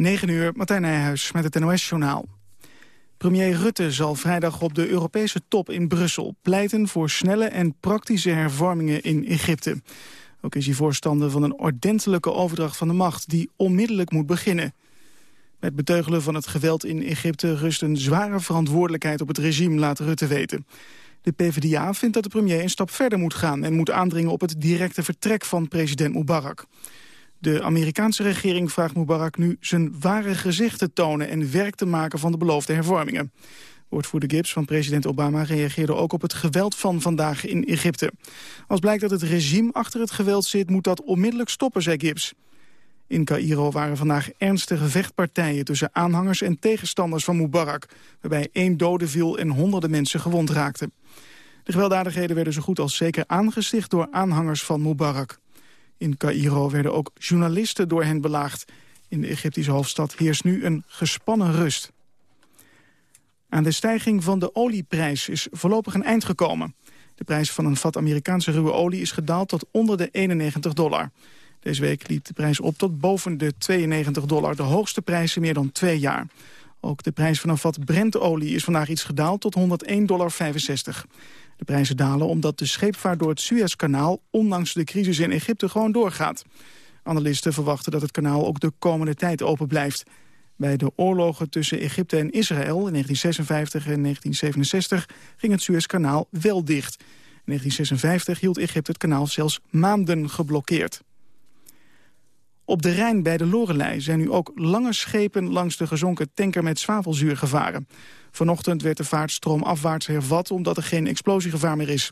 9 uur, Martijn Nijhuis met het NOS-journaal. Premier Rutte zal vrijdag op de Europese top in Brussel pleiten voor snelle en praktische hervormingen in Egypte. Ook is hij voorstander van een ordentelijke overdracht van de macht die onmiddellijk moet beginnen. Met beteugelen van het geweld in Egypte rust een zware verantwoordelijkheid op het regime, laat Rutte weten. De PvdA vindt dat de premier een stap verder moet gaan en moet aandringen op het directe vertrek van president Mubarak. De Amerikaanse regering vraagt Mubarak nu zijn ware gezicht te tonen... en werk te maken van de beloofde hervormingen. Woordvoerder Gibbs van president Obama reageerde ook op het geweld van vandaag in Egypte. Als blijkt dat het regime achter het geweld zit, moet dat onmiddellijk stoppen, zei Gibbs. In Cairo waren vandaag ernstige vechtpartijen tussen aanhangers en tegenstanders van Mubarak, waarbij één dode viel en honderden mensen gewond raakten. De gewelddadigheden werden zo goed als zeker aangesticht door aanhangers van Mubarak. In Cairo werden ook journalisten door hen belaagd. In de Egyptische hoofdstad heerst nu een gespannen rust. Aan de stijging van de olieprijs is voorlopig een eind gekomen. De prijs van een vat Amerikaanse ruwe olie is gedaald tot onder de 91 dollar. Deze week liep de prijs op tot boven de 92 dollar, de hoogste prijs in meer dan twee jaar. Ook de prijs van een vat Brentolie is vandaag iets gedaald tot 101,65 dollar. De prijzen dalen omdat de scheepvaart door het Suezkanaal... ondanks de crisis in Egypte gewoon doorgaat. Analisten verwachten dat het kanaal ook de komende tijd open blijft. Bij de oorlogen tussen Egypte en Israël in 1956 en 1967 ging het Suezkanaal wel dicht. In 1956 hield Egypte het kanaal zelfs maanden geblokkeerd. Op de Rijn bij de Lorelei zijn nu ook lange schepen langs de gezonken tanker met zwavelzuur gevaren. Vanochtend werd de vaart stroomafwaarts hervat omdat er geen explosiegevaar meer is.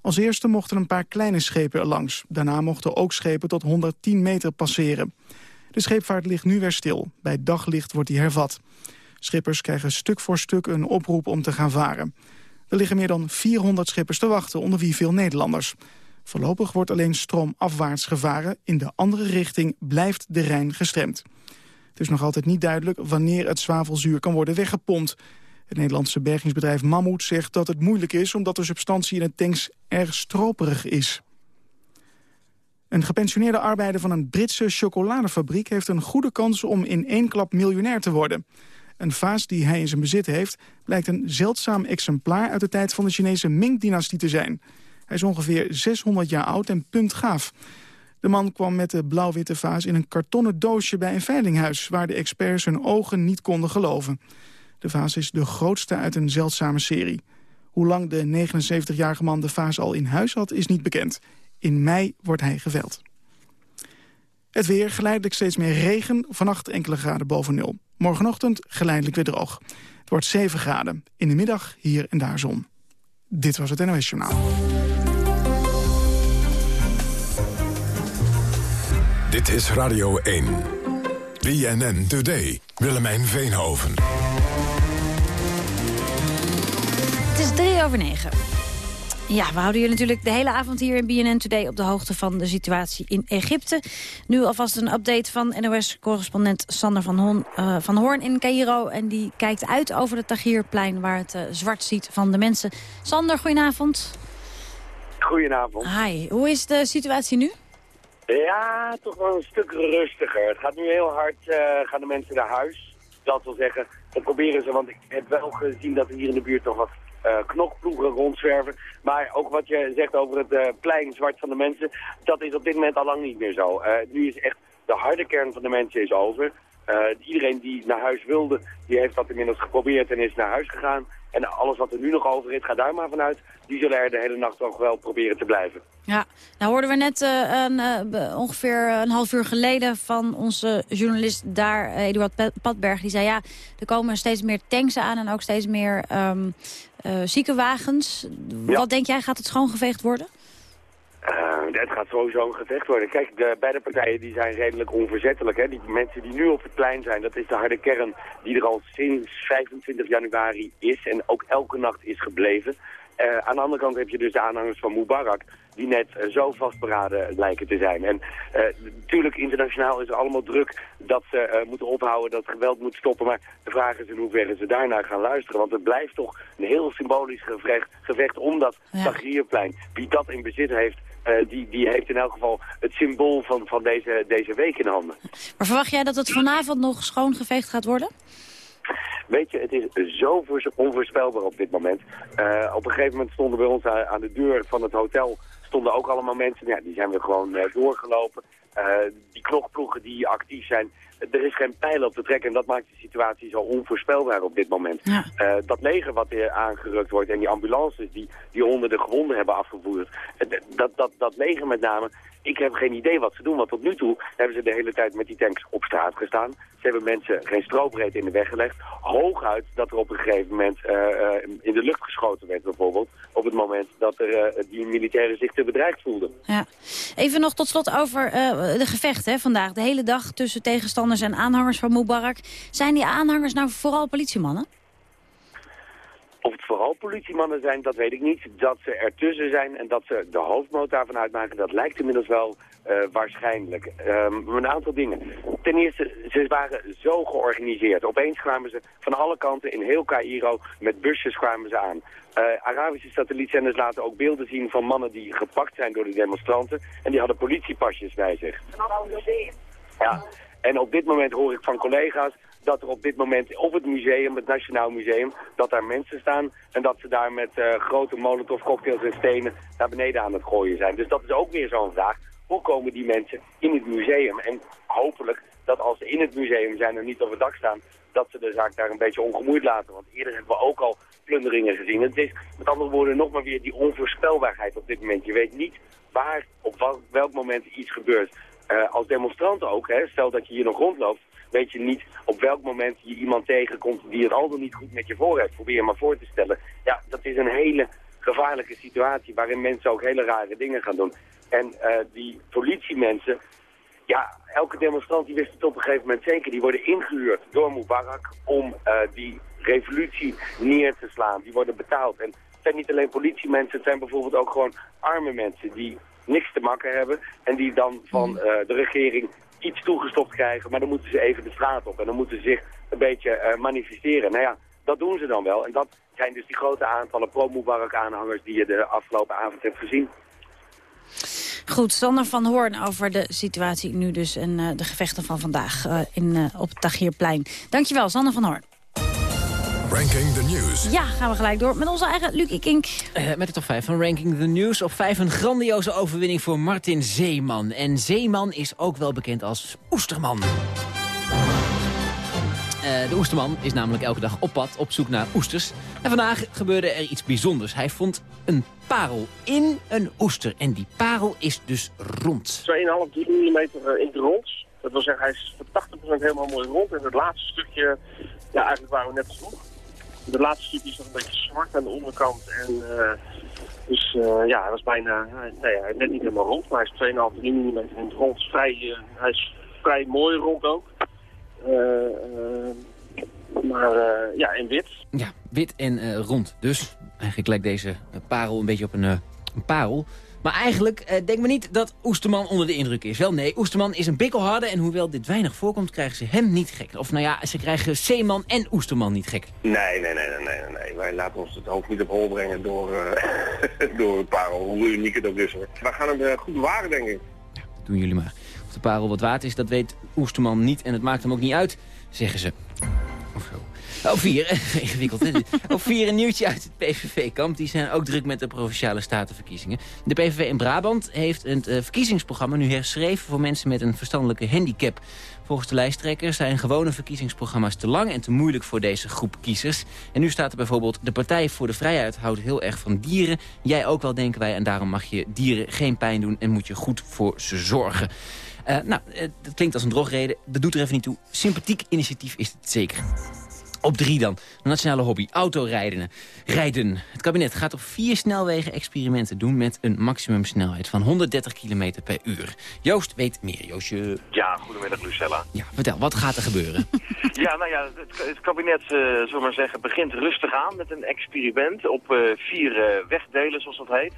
Als eerste mochten een paar kleine schepen er langs. Daarna mochten ook schepen tot 110 meter passeren. De scheepvaart ligt nu weer stil. Bij daglicht wordt die hervat. Schippers krijgen stuk voor stuk een oproep om te gaan varen. Er liggen meer dan 400 schippers te wachten, onder wie veel Nederlanders. Voorlopig wordt alleen stroomafwaarts gevaren. In de andere richting blijft de Rijn gestremd. Het is nog altijd niet duidelijk wanneer het zwavelzuur kan worden weggepompt. Het Nederlandse bergingsbedrijf Mammoet zegt dat het moeilijk is... omdat de substantie in het tanks erg stroperig is. Een gepensioneerde arbeider van een Britse chocoladefabriek... heeft een goede kans om in één klap miljonair te worden. Een vaas die hij in zijn bezit heeft... blijkt een zeldzaam exemplaar uit de tijd van de Chinese Ming-dynastie te zijn. Hij is ongeveer 600 jaar oud en puntgaaf. De man kwam met de blauw-witte vaas in een kartonnen doosje bij een veilinghuis... waar de experts hun ogen niet konden geloven. De vaas is de grootste uit een zeldzame serie. Hoe lang de 79-jarige man de vaas al in huis had, is niet bekend. In mei wordt hij geveld. Het weer, geleidelijk steeds meer regen, vannacht enkele graden boven nul. Morgenochtend geleidelijk weer droog. Het wordt 7 graden. In de middag hier en daar zon. Dit was het NOS Journaal. Dit is Radio 1. BNN Today. Willemijn Veenhoven. Het is drie over negen. Ja, we houden jullie natuurlijk de hele avond hier in BNN Today... op de hoogte van de situatie in Egypte. Nu alvast een update van NOS-correspondent Sander van, Hon, uh, van Hoorn in Cairo. En die kijkt uit over het Tahrirplein... waar het uh, zwart ziet van de mensen. Sander, goedenavond. Goedenavond. Hi, hoe is de situatie nu? Ja, toch wel een stuk rustiger. Het gaat nu heel hard, uh, gaan de mensen naar huis. Dat wil zeggen, dan proberen ze, want ik heb wel gezien dat er hier in de buurt toch wat knokploegen rondzwerven. Maar ook wat je zegt over het uh, plein zwart van de mensen, dat is op dit moment al lang niet meer zo. nu is echt de harde kern van de mensen is over. iedereen die naar huis wilde, die heeft dat inmiddels geprobeerd en is naar huis gegaan. En alles wat er nu nog over is, ga daar maar vanuit. Die zullen er de hele nacht toch wel proberen te blijven. Ja, nou hoorden we net uh, een, uh, ongeveer een half uur geleden van onze journalist daar, Eduard Padberg. Die zei ja, er komen steeds meer tanks aan en ook steeds meer um, ziekenwagens. Ja. Wat denk jij, gaat het schoongeveegd worden? Uh, het gaat sowieso een gevecht worden. Kijk, de beide partijen die zijn redelijk onverzettelijk. Hè? Die mensen die nu op het plein zijn, dat is de harde kern die er al sinds 25 januari is en ook elke nacht is gebleven. Uh, aan de andere kant heb je dus de aanhangers van Mubarak, die net uh, zo vastberaden lijken te zijn. En natuurlijk, internationaal is er allemaal druk dat ze moeten ophouden, dat geweld moet stoppen. Maar de vraag is in hoeverre ze daarnaar gaan luisteren. Want het blijft toch een heel symbolisch gevecht, gevecht om dat ja. Tahrirplein. Wie dat in bezit heeft, die, die heeft in elk geval het symbool van, van deze, deze week in handen. Maar verwacht jij dat het vanavond nog schoongeveegd gaat worden? Weet je, het is zo onvoorspelbaar op dit moment. op een gegeven moment stonden bij ons aan de deur van het hotel stonden ook allemaal mensen. Ja, die zijn we gewoon doorgelopen. die knokploegen die actief zijn, er is geen pijl op te trekken en dat maakt de situatie zo onvoorspelbaar op dit moment. Eh, dat leger wat er aangerukt wordt en die ambulances die, die honderden gewonden hebben afgevoerd, eh, dat, dat, dat leger met name, ik heb geen idee wat ze doen, want tot nu toe hebben ze de hele tijd met die tanks op straat gestaan. Ze hebben mensen geen strobreedte in de weg gelegd. Hooguit dat er op een gegeven moment uh, in de lucht geschoten werd bijvoorbeeld. Dat er, uh, die militairen zich te bedreigd voelden. Ja. Even nog tot slot over de gevechten vandaag. De hele dag tussen tegenstanders en aanhangers van Mubarak. Zijn die aanhangers nou vooral politiemannen? Of het vooral politiemannen zijn, dat weet ik niet. Dat ze ertussen zijn en dat ze de hoofdmoot daarvan uitmaken, dat lijkt inmiddels wel uh, waarschijnlijk. Um, een aantal dingen. Ten eerste, ze waren zo georganiseerd. Opeens kwamen ze van alle kanten in heel Cairo met busjes kwamen ze aan. Uh, Arabische satellietzenders laten ook beelden zien van mannen die gepakt zijn door de demonstranten. En die hadden politiepasjes bij zich. Ja. En op dit moment hoor ik van collega's dat er op dit moment op het museum, het Nationaal Museum, dat daar mensen staan en dat ze daar met uh, grote molotovcocktails en stenen naar beneden aan het gooien zijn. Dus dat is ook weer zo'n vraag. Hoe komen die mensen in het museum? En hopelijk dat als ze in het museum zijn en niet op het dak staan, dat ze de zaak daar een beetje ongemoeid laten. Want eerder hebben we ook al plunderingen gezien. Het is met andere woorden nog maar weer die onvoorspelbaarheid op dit moment. Je weet niet waar op welk moment iets gebeurt. Uh, als demonstrant ook, hè, stel dat je hier nog rondloopt, weet je niet op welk moment je iemand tegenkomt die het al dan niet goed met je voor heeft. Probeer je maar voor te stellen. Ja, dat is een hele gevaarlijke situatie waarin mensen ook hele rare dingen gaan doen. En uh, die politiemensen, ja, elke demonstrant die wist het op een gegeven moment zeker. Die worden ingehuurd door Mubarak om uh, die revolutie neer te slaan. Die worden betaald. En het zijn niet alleen politiemensen, het zijn bijvoorbeeld ook gewoon arme mensen die niks te maken hebben. En die dan van uh, de regering iets toegestopt krijgen, maar dan moeten ze even de straat op. En dan moeten ze zich een beetje uh, manifesteren. Nou ja, dat doen ze dan wel. En dat zijn dus die grote aantallen pro-Mubarak-aanhangers die je de afgelopen avond hebt gezien. Goed, Sander van Hoorn over de situatie nu dus en uh, de gevechten van vandaag uh, in, op het Tagierplein. Dankjewel, Sander van Hoorn. Ranking the News. Ja, gaan we gelijk door met onze eigen Luc Ikink. Uh, met de top 5 van Ranking the News. Op 5 een grandioze overwinning voor Martin Zeeman. En Zeeman is ook wel bekend als Oesterman. Uh, de Oesterman is namelijk elke dag op pad op zoek naar oesters. En vandaag gebeurde er iets bijzonders. Hij vond een parel in een oester. En die parel is dus rond. 2,5, 3 mm in het rond. Dat wil zeggen, hij is voor 80% helemaal mooi rond. En het laatste stukje, ja, eigenlijk waren we net genoeg. De laatste stukje is nog een beetje zwart aan de onderkant. En, dus ja, hij was bijna, nee, hij net niet helemaal rond, maar hij is 2,5 mm in het rond. Vrij, uh, hij is vrij mooi rond ook. maar ja, in wit. Ja, wit en rond. Dus eigenlijk lijkt deze parel een beetje op een, een parel. Maar eigenlijk uh, denk me niet dat Oesterman onder de indruk is. Wel nee, Oesterman is een bikkelharde en hoewel dit weinig voorkomt... krijgen ze hem niet gek. Of nou ja, ze krijgen Zeeman en Oesterman niet gek. Nee, nee, nee, nee, nee. nee. Wij laten ons het hoofd niet op hol brengen door, uh, door een parel, hoe uniek het ook is. Hoor. Wij gaan hem uh, goed bewaren, denk ik. Ja, doen jullie maar. Of de parel wat waard is, dat weet Oesterman niet en het maakt hem ook niet uit, zeggen ze. Of zo. Op vier, ingewikkeld? Op vier een nieuwtje uit het PVV-kamp. Die zijn ook druk met de Provinciale Statenverkiezingen. De PVV in Brabant heeft het uh, verkiezingsprogramma nu herschreven... voor mensen met een verstandelijke handicap. Volgens de lijsttrekkers zijn gewone verkiezingsprogramma's te lang... en te moeilijk voor deze groep kiezers. En nu staat er bijvoorbeeld... de Partij voor de Vrijheid houdt heel erg van dieren. Jij ook wel, denken wij. En daarom mag je dieren geen pijn doen... en moet je goed voor ze zorgen. Uh, nou, uh, dat klinkt als een drogreden. Dat doet er even niet toe. Sympathiek initiatief is het zeker. Op drie dan. De nationale hobby. Autorijden. Rijden. Het kabinet gaat op vier snelwegen experimenten doen... met een maximumsnelheid van 130 km per uur. Joost weet meer. Joostje. Ja, goedemiddag Lucella. Ja, vertel. Wat gaat er gebeuren? ja, nou ja, het, het kabinet, uh, zullen maar zeggen, begint rustig aan... met een experiment op uh, vier uh, wegdelen, zoals dat heet.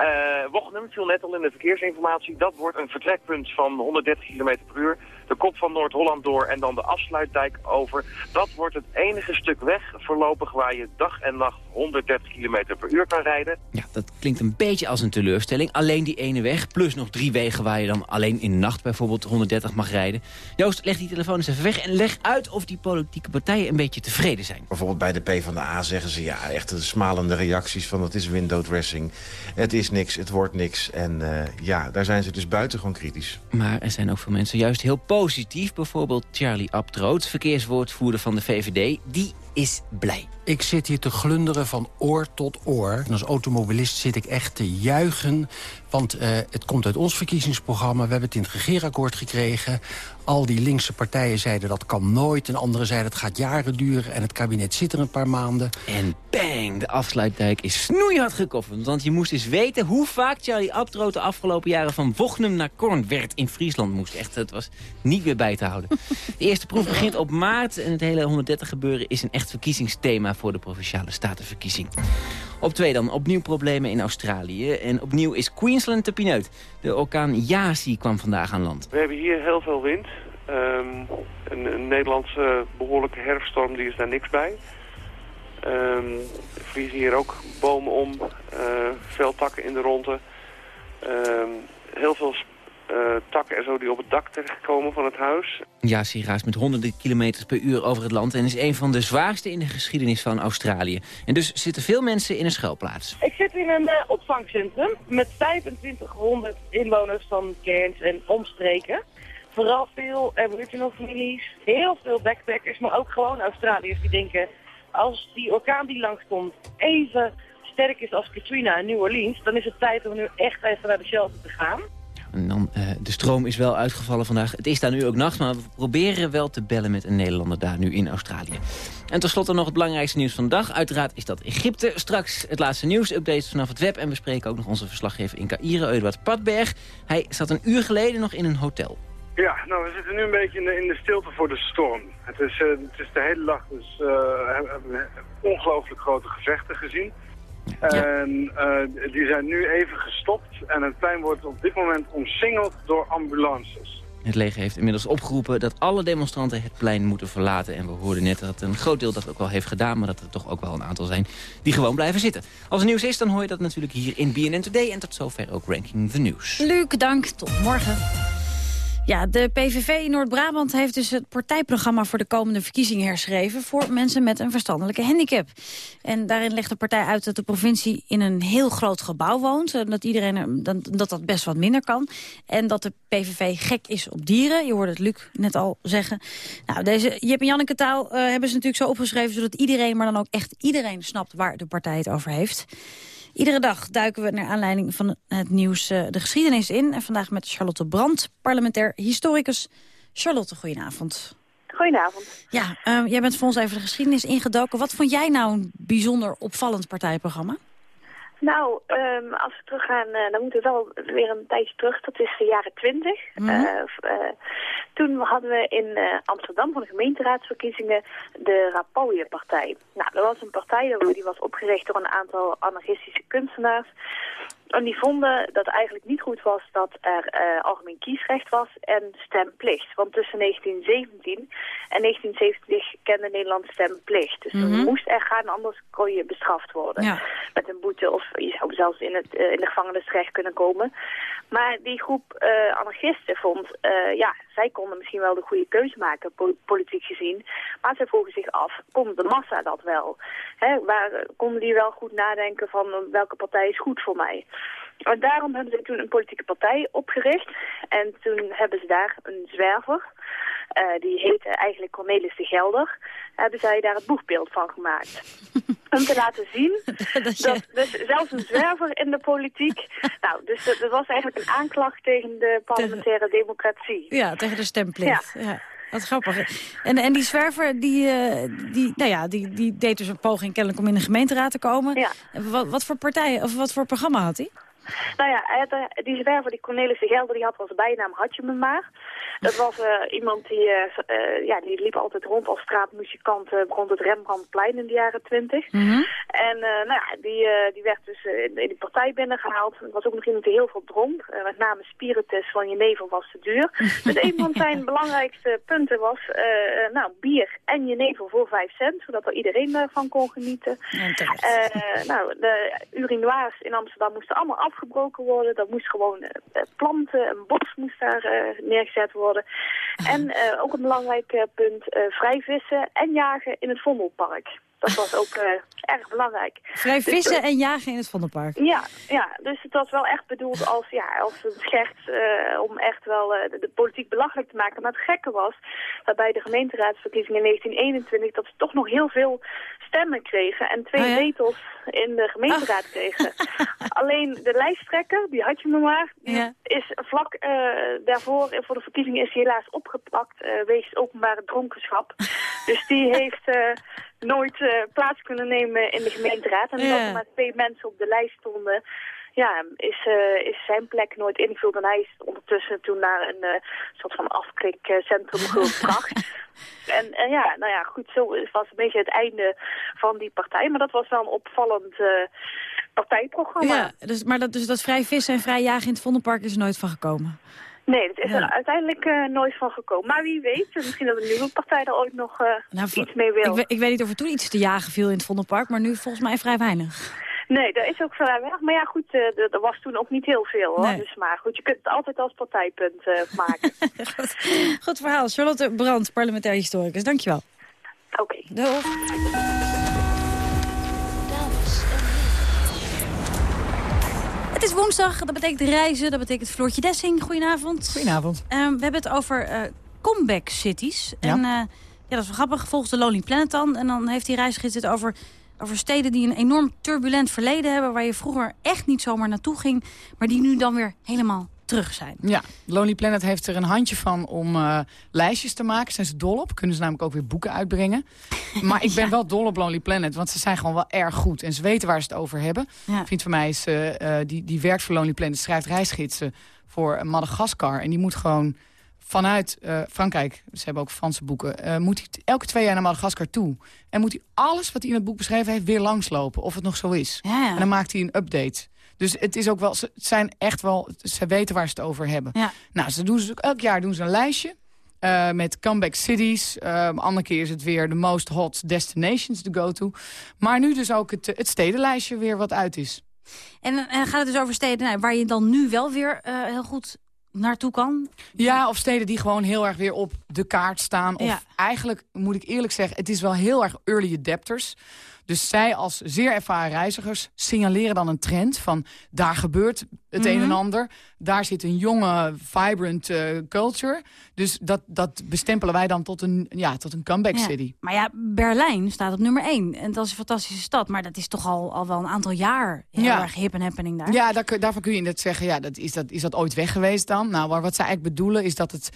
Uh, Wochenum viel net al in de verkeersinformatie. Dat wordt een vertrekpunt van 130 km per uur. De kop van Noord-Holland door en dan de afsluitdijk over. Dat wordt het enige stuk weg voorlopig waar je dag en nacht 130 km per uur kan rijden. Ja, dat klinkt een beetje als een teleurstelling. Alleen die ene weg, plus nog drie wegen waar je dan alleen in de nacht bijvoorbeeld 130 mag rijden. Joost, leg die telefoon eens even weg en leg uit of die politieke partijen een beetje tevreden zijn. Bijvoorbeeld bij de PvdA zeggen ze ja, echt de smalende reacties van het is window dressing. Het is niks, het wordt niks. En eh, ja, daar zijn ze dus buitengewoon kritisch. Maar er zijn ook veel mensen juist heel positief. Bijvoorbeeld Charlie Abtroot, verkeerswoordvoerder van de VVD. Die is blij. Ik zit hier te glunderen van oor tot oor. En als automobilist zit ik echt te juichen. Want uh, het komt uit ons verkiezingsprogramma. We hebben het in het regeerakkoord gekregen. Al die linkse partijen zeiden dat kan nooit. En anderen zeiden het gaat jaren duren. En het kabinet zit er een paar maanden. En bang, de afsluitdijk is snoeihard gekofferd. Want je moest eens weten hoe vaak Charlie Abtroot de afgelopen jaren... van Wochnum naar Korn werd in Friesland moest. Echt, het was niet weer bij te houden. De eerste proef begint op maart. En het hele 130 gebeuren is een echt verkiezingsthema... voor de Provinciale Statenverkiezing. Op twee dan, opnieuw problemen in Australië. En opnieuw is Queensland te pineut. De orkaan Yasi kwam vandaag aan land. We hebben hier heel veel wind. Um, een, een, Nederlandse behoorlijke herfststorm, die is daar niks bij. Um, er vliegen hier ook bomen om, uh, veel takken in de ronde. Um, heel veel uh, takken en zo die op het dak terechtkomen van het huis. Ja, raast met honderden kilometers per uur over het land... en is een van de zwaarste in de geschiedenis van Australië. En dus zitten veel mensen in een schuilplaats. Ik zit in een uh, opvangcentrum met 2500 inwoners van Cairns en omstreken. Vooral veel aboriginal families, heel veel backpackers, maar ook gewoon Australiërs die denken... als die orkaan die langskomt even sterk is als Katrina in New Orleans... dan is het tijd om nu echt even naar de shelter te gaan. En dan, uh, de stroom is wel uitgevallen vandaag. Het is daar nu ook nacht, maar we proberen wel te bellen met een Nederlander daar nu in Australië. En tenslotte nog het belangrijkste nieuws van de dag. Uiteraard is dat Egypte. Straks het laatste nieuws, updates vanaf het web. En we spreken ook nog onze verslaggever in Cairo, Eduard Padberg. Hij zat een uur geleden nog in een hotel. Ja, nou we zitten nu een beetje in de, in de stilte voor de storm. Het is, uh, het is de hele dag dus uh, hebben we ongelooflijk grote gevechten gezien. Ja. En uh, die zijn nu even gestopt en het plein wordt op dit moment omsingeld door ambulances. Het leger heeft inmiddels opgeroepen dat alle demonstranten het plein moeten verlaten. En we hoorden net dat een groot deel dat ook wel heeft gedaan... maar dat er toch ook wel een aantal zijn die gewoon blijven zitten. Als er nieuws is, dan hoor je dat natuurlijk hier in BNN Today. En tot zover ook Ranking the News. Luc, dank. Tot morgen. Ja, de PVV in Noord-Brabant heeft dus het partijprogramma voor de komende verkiezingen herschreven voor mensen met een verstandelijke handicap. En daarin legt de partij uit dat de provincie in een heel groot gebouw woont. En dat, iedereen, dat, dat best wat minder kan. En dat de PVV gek is op dieren. Je hoorde het Luc net al zeggen. Nou, deze Jip en Janneke taal uh, hebben ze natuurlijk zo opgeschreven... zodat iedereen, maar dan ook echt iedereen snapt waar de partij het over heeft. Iedere dag duiken we naar aanleiding van het nieuws uh, de geschiedenis in. En vandaag met Charlotte Brandt, parlementair historicus. Charlotte, goedenavond. Goedenavond. Ja, uh, jij bent voor ons even de geschiedenis ingedoken. Wat vond jij nou een bijzonder opvallend partijprogramma? Nou, um, als we teruggaan, uh, dan moeten we wel weer een tijdje terug. Dat is de jaren twintig. Mm -hmm. uh, uh, toen hadden we in Amsterdam voor de gemeenteraadsverkiezingen de Rapouille-partij. Nou, dat was een partij die was opgericht door een aantal anarchistische kunstenaars. En die vonden dat het eigenlijk niet goed was dat er uh, algemeen kiesrecht was en stemplicht. Want tussen 1917 en 1970 kende Nederland stemplicht. Dus mm -hmm. je moest er gaan, anders kon je bestraft worden. Ja. Met een boete of je zou zelfs in, het, uh, in de gevangenis terecht kunnen komen. Maar die groep uh, anarchisten vond, ja, zij konden misschien wel de goede keuze maken, politiek gezien. Maar zij vroegen zich af, kon de massa dat wel? Hè, waar, konden die wel goed nadenken van welke partij is goed voor mij? En daarom hebben ze toen een politieke partij opgericht. En toen hebben ze daar een zwerver, uh, die heette eigenlijk Cornelis de Gelder, hebben zij daar het boegbeeld van gemaakt. Om te laten zien dat, dat dus zelfs een zwerver in de politiek... nou, dus dat, dat was eigenlijk een aanklacht tegen de parlementaire democratie. Ja, tegen de stemplicht. Ja. ja. Wat grappig. En, en die zwerver, die, uh, die, nou ja, die, die deed dus een poging kennelijk om in de gemeenteraad te komen. Ja. Wat, wat voor partij, of wat voor programma had hij? Nou ja, had, die zwerver, die Cornelis de Gelder, die had als bijnaam Had je me maar. Dat was eh, iemand die, eh, eh, ja, die liep altijd rond als straatmuzikant rond het Rembrandtplein in de jaren twintig. Mhm. En nou ja, die, die werd dus in, die partij binnengehaald. Er was ook nog iemand die heel veel dronk. Met name spiritus van je nevel was te duur. dus een van zijn belangrijkste punten was, nou, bier en je nevel voor 5 cent. Zodat er iedereen ervan kon genieten. Eh, nou, de urinoirs in Amsterdam moesten allemaal afgebroken worden. Dat moest gewoon planten, een bos moest daar neergezet worden. En eh, ook een belangrijk eh, punt, eh, vrij vissen en jagen in het Vondelpark. Dat was ook eh, erg belangrijk. Vrij Dus, vissen eh, en jagen in het Vondelpark. ja, ja, dus het was wel echt bedoeld als, ja, als een scherts eh, om echt wel de, de politiek belachelijk te maken. Maar het gekke was dat bij de gemeenteraadsverkiezingen in 1921 dat ze toch nog heel veel stemmen kregen en twee Oh ja? zetels in de gemeenteraad kregen. Alleen de lijsttrekker, die had je me maar, Ja. is vlak daarvoor, voor de verkiezingen is hij helaas opgepakt wegens openbare dronkenschap. dus die heeft nooit eh, plaats kunnen nemen in de gemeenteraad. En omdat er maar twee mensen op de lijst stonden, ja, is, eh, is zijn plek nooit ingevuld. En hij is ondertussen toen naar een eh, soort van afklikcentrum gebracht. En, en ja, nou ja, goed, zo was een beetje het einde van die partij. Maar dat was wel een opvallend partijprogramma. Ja, dus, maar dat, dus dat vrij vissen en vrij jagen in het Vondelpark is er nooit van gekomen. Nee, dat is Ja. er uiteindelijk eh, nooit van gekomen. Maar wie weet, misschien dat de nieuwe partij er ooit nog eh, Nou, iets mee wil. Ik, we- ik weet niet of er toen iets te jagen viel in het Vondelpark, maar nu volgens mij vrij weinig. Nee, dat is ook vrij weinig. Maar ja, goed, eh, er was toen ook niet heel veel hoor. Nee. Dus, maar goed, je kunt het altijd als partijpunt eh, maken. Goed, goed verhaal. Charlotte Brandt, parlementair historicus. Dankjewel. Oké. Doeg. Is woensdag, dat betekent reizen, dat betekent Floortje Dessing. Goedenavond. Goedenavond. Ehm, we hebben het over eh, comeback cities. Ja. En eh, ja, dat is wel grappig, volgens de Lonely Planet dan. En dan heeft die reisgids het over, over steden die een enorm turbulent verleden hebben... waar je vroeger echt niet zomaar naartoe ging... maar die nu dan weer helemaal terug zijn. Ja, Lonely Planet heeft er een handje van om eh, lijstjes te maken. Zijn ze dol op. Kunnen ze namelijk ook weer boeken uitbrengen. Maar ik ben wel dol op Lonely Planet. Want ze zijn gewoon wel erg goed. En ze weten waar ze het over hebben. Ja. Een vriend van mij is, eh, eh, die, die werkt voor Lonely Planet. Schrijft reisgidsen voor Madagaskar. En die moet gewoon vanuit Frankrijk, ze hebben ook Franse boeken... moet hij elke twee jaar naar Madagaskar toe. En moet hij alles wat hij in het boek beschreven heeft weer langslopen. Of het nog zo is. Ja, ja. En dan maakt hij een update. Dus het is ook wel, ze het zijn echt wel, ze weten waar ze het over hebben. Ja. Nou, ze doen ze, elk jaar doen ze een lijstje. eh, met comeback cities. Uh, andere keer is het weer de most hot destinations to go to. Maar nu dus ook het, het stedenlijstje weer wat uit is. En, en gaat het dus over steden nou, waar je dan nu wel weer eh, heel goed naartoe kan? Ja, of steden die gewoon heel erg weer op de kaart staan. Of Ja. eigenlijk, moet ik eerlijk zeggen, het is wel heel erg early adapters. Dus zij als zeer ervaren reizigers signaleren dan een trend van... daar gebeurt het een en Mhm. ander. Daar zit een jonge, vibrant eh, culture. Dus dat, dat bestempelen wij dan tot een, ja, tot een comeback Ja. city. Maar ja, Berlijn staat op nummer 1. En dat is een fantastische stad. Maar dat is toch al, al wel een aantal jaar heel Ja. erg hip en happening daar. Ja, daar, daarvan kun je net zeggen, ja, dat, is, dat, is dat ooit weg geweest dan? Nou, maar wat zij eigenlijk bedoelen is dat het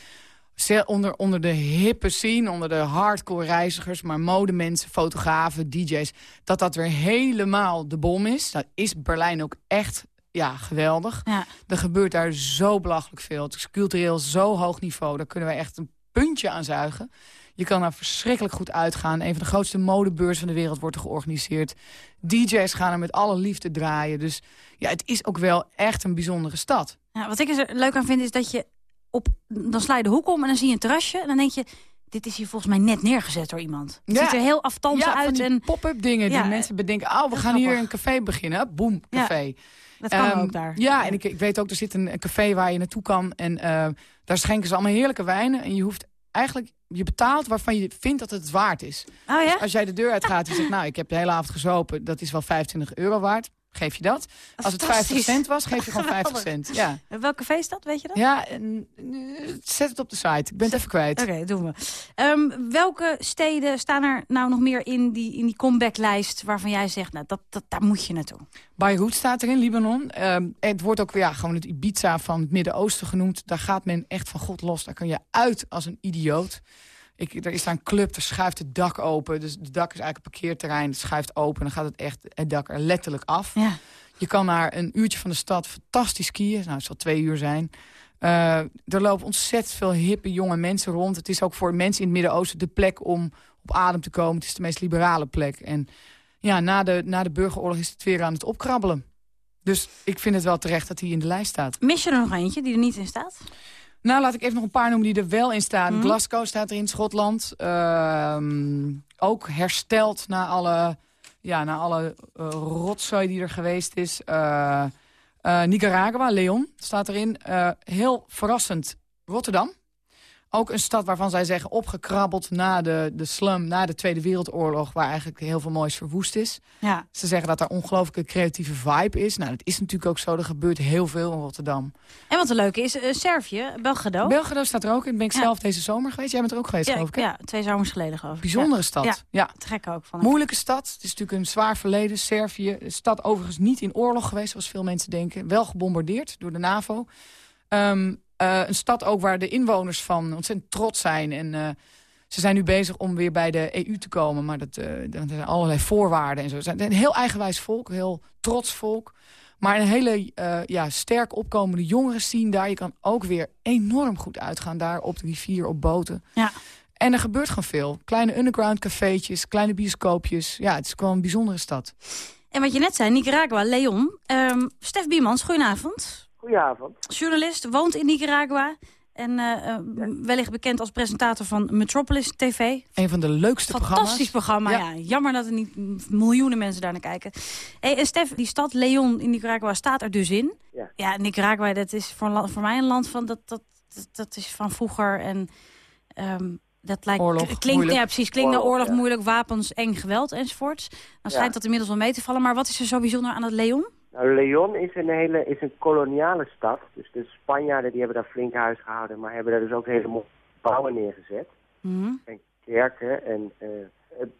onder, onder de hippe scene, onder de hardcore reizigers... maar modemensen, fotografen, dj's, dat dat weer helemaal de bom is. Dat is Berlijn ook echt ja, geweldig. Ja. Er gebeurt daar zo belachelijk veel. Het is cultureel zo hoog niveau. Daar kunnen we echt een puntje aan zuigen. Je kan daar verschrikkelijk goed uitgaan. Een van de grootste modebeurzen van de wereld wordt er georganiseerd. DJ's gaan er met alle liefde draaien. Dus ja, het is ook wel echt een bijzondere stad. Ja, wat ik er leuk aan vind is dat je op... Dan sla je de hoek om en dan zie je een terrasje. En dan denk je, dit is hier volgens mij net neergezet door iemand. Het Ja. ziet er heel ja, van uit. En pop-up dingen Ja, die mensen bedenken. Oh, we gaan hier een café beginnen. Boom, Ja, café. dat kan Ehm, ook daar. Ja, en ik, ik weet ook, er zit een, een café waar je naartoe kan. En eh, daar schenken ze allemaal heerlijke wijnen. En je hoeft eigenlijk, je betaalt waarvan je vindt dat het waard is. Oh ja? Dus als jij de deur uitgaat en zegt, nou, ik heb de hele avond gezopen. Dat is wel 25 euro waard. Geef je dat. Als het 50 fantastisch. cent was, geef je gewoon 50 Geweldig. cent. Ja, Welk café is dat, weet je dat? ja en, eh, zet het op de site. Ik ben het even kwijt. Oké, doen we. Ehm, welke steden staan er nou nog meer in die, in die comeback-lijst... waarvan jij zegt, nou, dat, dat, daar moet je naartoe? Beirut staat er in, Libanon. Ehm, het wordt ook ja, gewoon het Ibiza van het Midden-Oosten genoemd. Daar gaat men echt van God los. Daar kun je uit als een idioot. Ik, er is daar een club, er schuift het dak open. Dus het dak is eigenlijk een parkeerterrein. Het schuift open en dan gaat het, echt, het dak er letterlijk af. Ja. Je kan naar een uurtje van de stad fantastisch skiën. Nou, het zal twee uur zijn. Uh, er lopen ontzettend veel hippe jonge mensen rond. Het is ook voor mensen in het Midden-Oosten de plek om op adem te komen. Het is de meest liberale plek. En ja, na de, na de burgeroorlog is het weer aan het opkrabbelen. Dus ik vind het wel terecht dat hij in de lijst staat. Mis je er nog eentje die er niet in staat? Nou, laat ik even nog een paar noemen die er wel in staan. Mhm. Glasgow staat er in, Schotland. Uh, ook hersteld na alle, ja, na alle uh, rotzooi die er geweest is. Uh, Nicaragua, Leon, staat erin. heel verrassend, Rotterdam. Ook een stad waarvan zij zeggen opgekrabbeld na de, de slum, na de Tweede Wereldoorlog... waar eigenlijk heel veel moois verwoest is. Ja. Ze zeggen dat er ongelooflijke creatieve vibe is. Nou, dat is natuurlijk ook zo. Er gebeurt heel veel in Rotterdam. En wat een leuke is, uh, Servië, Belgrado. Belgrado staat er ook in. Ben ik zelf deze zomer geweest. Jij bent er ook geweest, ja, geloof ik, Ja, twee zomers geleden, geloof ik. Bijzondere stad. Ja, ja. trek ook van. Moeilijke stad. Het is natuurlijk een zwaar verleden. Servië, stad overigens niet in oorlog geweest, zoals veel mensen denken. Wel gebombardeerd door de NAVO. Um, uh, een stad ook waar de inwoners van ontzettend trots zijn. En uh, ze zijn nu bezig om weer bij de EU te komen. Maar dat, er zijn allerlei voorwaarden en zo. Het is een heel eigenwijs volk, heel trots volk. Maar een hele ja, sterk opkomende jongeren zien daar. Je kan ook weer enorm goed uitgaan daar op de rivier, op boten. Ja. En er gebeurt gewoon veel. Kleine underground cafeetjes, kleine bioscoopjes. Ja, het is gewoon een bijzondere stad. En wat je net zei, Nicaragua, Leon. Um, Stef Biemans, goedenavond. Goedenavond. Journalist, woont in Nicaragua. En uh, wellicht bekend als presentator van Metropolis TV. Een van de leukste Fantastisch programma's. Fantastisch programma, ja. Jammer dat er niet miljoenen mensen daar naar kijken. Hey, en Stef, die stad Leon in Nicaragua staat er dus in. Ja, ja Nicaragua, dat is voor, voor mij een land van... Dat, dat, dat, dat is van vroeger en... Um, dat lijkt, oorlog, klinkt, ja, precies, klinkt naar oorlog, moeilijk, wapens, eng geweld enzovoorts. Dan schijnt dat inmiddels wel mee te vallen. Maar wat is er zo bijzonder aan het Leon? Nou, Leon is een hele is een koloniale stad. Dus de Spanjaarden die hebben daar flink huis gehouden, maar hebben daar dus ook hele mooie bouwen neergezet. Mm En kerken. En uh,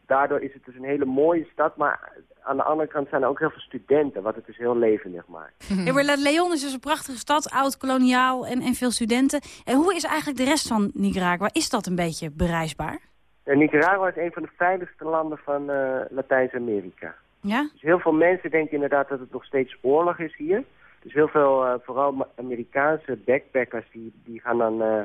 daardoor is het dus een hele mooie stad. Maar aan de andere kant zijn er ook heel veel studenten, wat het dus heel levendig maakt. Ja, maar Leon is dus een prachtige stad, oud-koloniaal en, en veel studenten. En hoe is eigenlijk de rest van Nicaragua? Is dat een beetje bereisbaar? Nicaragua is een van de veiligste landen van uh, Latijns-Amerika. Ja? Dus heel veel mensen denken inderdaad dat het nog steeds oorlog is hier. Dus heel veel, uh, vooral Amerikaanse backpackers, die, die gaan dan... Uh,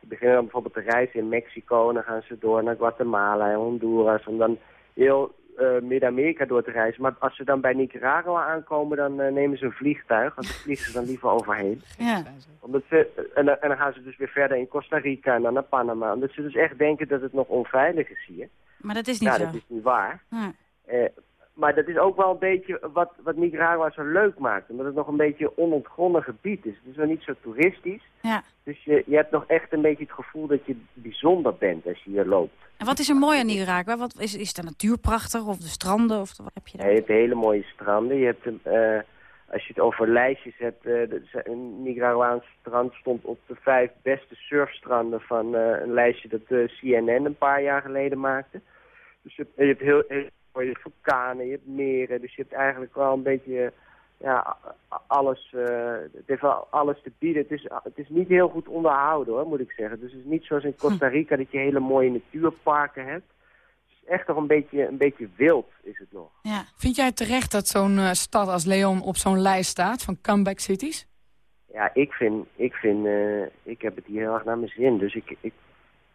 die beginnen dan bijvoorbeeld te reizen in Mexico... en dan gaan ze door naar Guatemala en Honduras... om dan heel uh, Midden-Amerika door te reizen. Maar als ze dan bij Nicaragua aankomen, dan nemen ze een vliegtuig... want dan vliegen ze dan liever overheen. Ja. Omdat ze, en, en dan gaan ze dus weer verder in Costa Rica en dan naar Panama. Omdat ze dus echt denken dat het nog onveilig is hier. Maar dat is niet ja, zo. dat is niet waar. Ja. Maar dat is ook wel een beetje wat, wat Nicaragua zo leuk maakt. Omdat het nog een beetje onontgonnen gebied is. Het is nog niet zo toeristisch. Ja. Dus je, je hebt nog echt een beetje het gevoel dat je bijzonder bent als je hier loopt. En wat is er mooi aan Nicaragua? Wat, is, is de natuur prachtig of de stranden? Of wat heb je daar? Ja, je hebt hele mooie stranden. Je hebt, uh, als je het over lijstjes hebt, uh, een Nicaraguaans strand stond op de vijf beste surfstranden van uh, een lijstje dat CNN een paar jaar geleden maakte. Dus je, je hebt heel, heel je hebt vulkanen, je hebt meren, dus je hebt eigenlijk wel een beetje ja, alles, uh, het heeft wel alles te bieden. Het is, het is niet heel goed onderhouden hoor, moet ik zeggen. Dus het is niet zoals in Costa Rica dat je hele mooie natuurparken hebt. Het is echt nog een beetje, een beetje wild is het nog. Ja. Vind jij terecht dat zo'n uh, stad als Leon op zo'n lijst staat van comeback cities? Ja, ik vind, ik vind, uh, ik heb het hier heel erg naar mijn zin. Dus ik, ik,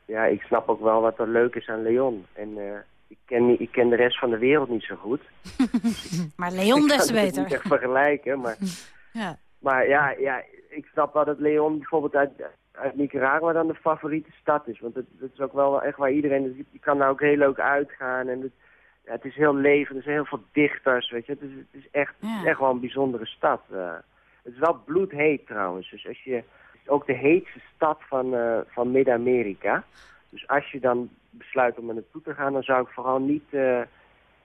ja, ik snap ook wel wat er leuk is aan Leon. En ik ken, ik ken de rest van de wereld niet zo goed. maar Leon des te beter. Ik kan het niet echt vergelijken, maar... ja. Maar ja, ja, ik snap wel dat Leon bijvoorbeeld uit, uit Nicaragua dan de favoriete stad is. Want het, het is ook wel echt waar iedereen... Je kan daar ook heel leuk uitgaan en het, ja, het is heel leven. Er zijn heel veel dichters, weet je. Het is, het is, echt, ja. het is echt wel een bijzondere stad. Uh, het is wel bloedheet trouwens. Dus als je... Het is ook de heetste stad van, uh, van Midden-Amerika. Dus als je dan besluit om er naartoe te gaan, dan zou ik vooral niet uh,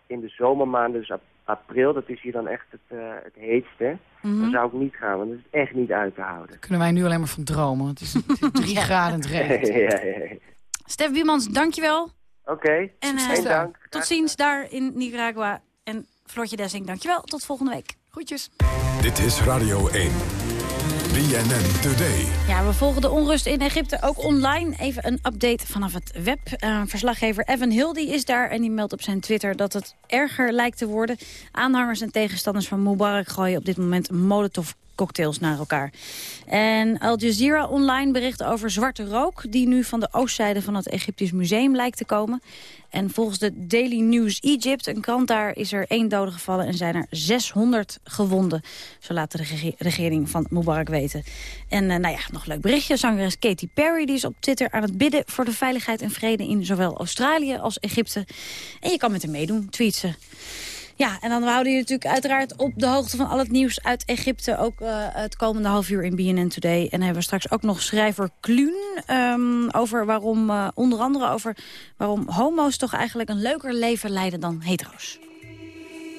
in de zomermaanden, dus ap april, dat is hier dan echt het, uh, het heetste, Mhm. dan zou ik niet gaan, want dat is echt niet uit te houden. Kunnen wij nu alleen maar van dromen, het is, het is drie graden het regent. ja, ja, ja. Stef Biemans, dankjewel. Oké, okay. en uh, dank. tot ziens daar in Nicaragua. En Floortje Dessing, dankjewel. Tot volgende week. Groetjes. Dit is Radio 1. BNN Today. Ja, we volgen de onrust in Egypte ook online. Even een update vanaf het web. Uh, verslaggever Evan Hill die is daar en die meldt op zijn Twitter dat het erger lijkt te worden. Aanhangers en tegenstanders van Mubarak gooien op dit moment molotov cocktails naar elkaar. En Al Jazeera Online bericht over zwarte rook... die nu van de oostzijde van het Egyptisch Museum lijkt te komen. En volgens de Daily News Egypt, een krant daar, is er één dode gevallen... en zijn er 600 gewonden. Zo laat de regering van Mubarak weten. En uh, nou ja, nog leuk berichtje. Zangeres Katy Perry die is op Twitter aan het bidden... voor de veiligheid en vrede in zowel Australië als Egypte. En je kan met haar meedoen, tweet. Ja, en dan houden je natuurlijk uiteraard op de hoogte van al het nieuws uit Egypte. Ook uh, het komende half uur in BNN Today. En dan hebben we straks ook nog schrijver Kluun. Um, over waarom, uh, onder andere over waarom homo's toch eigenlijk een leuker leven leiden dan hetero's.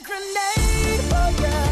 grenade for ya.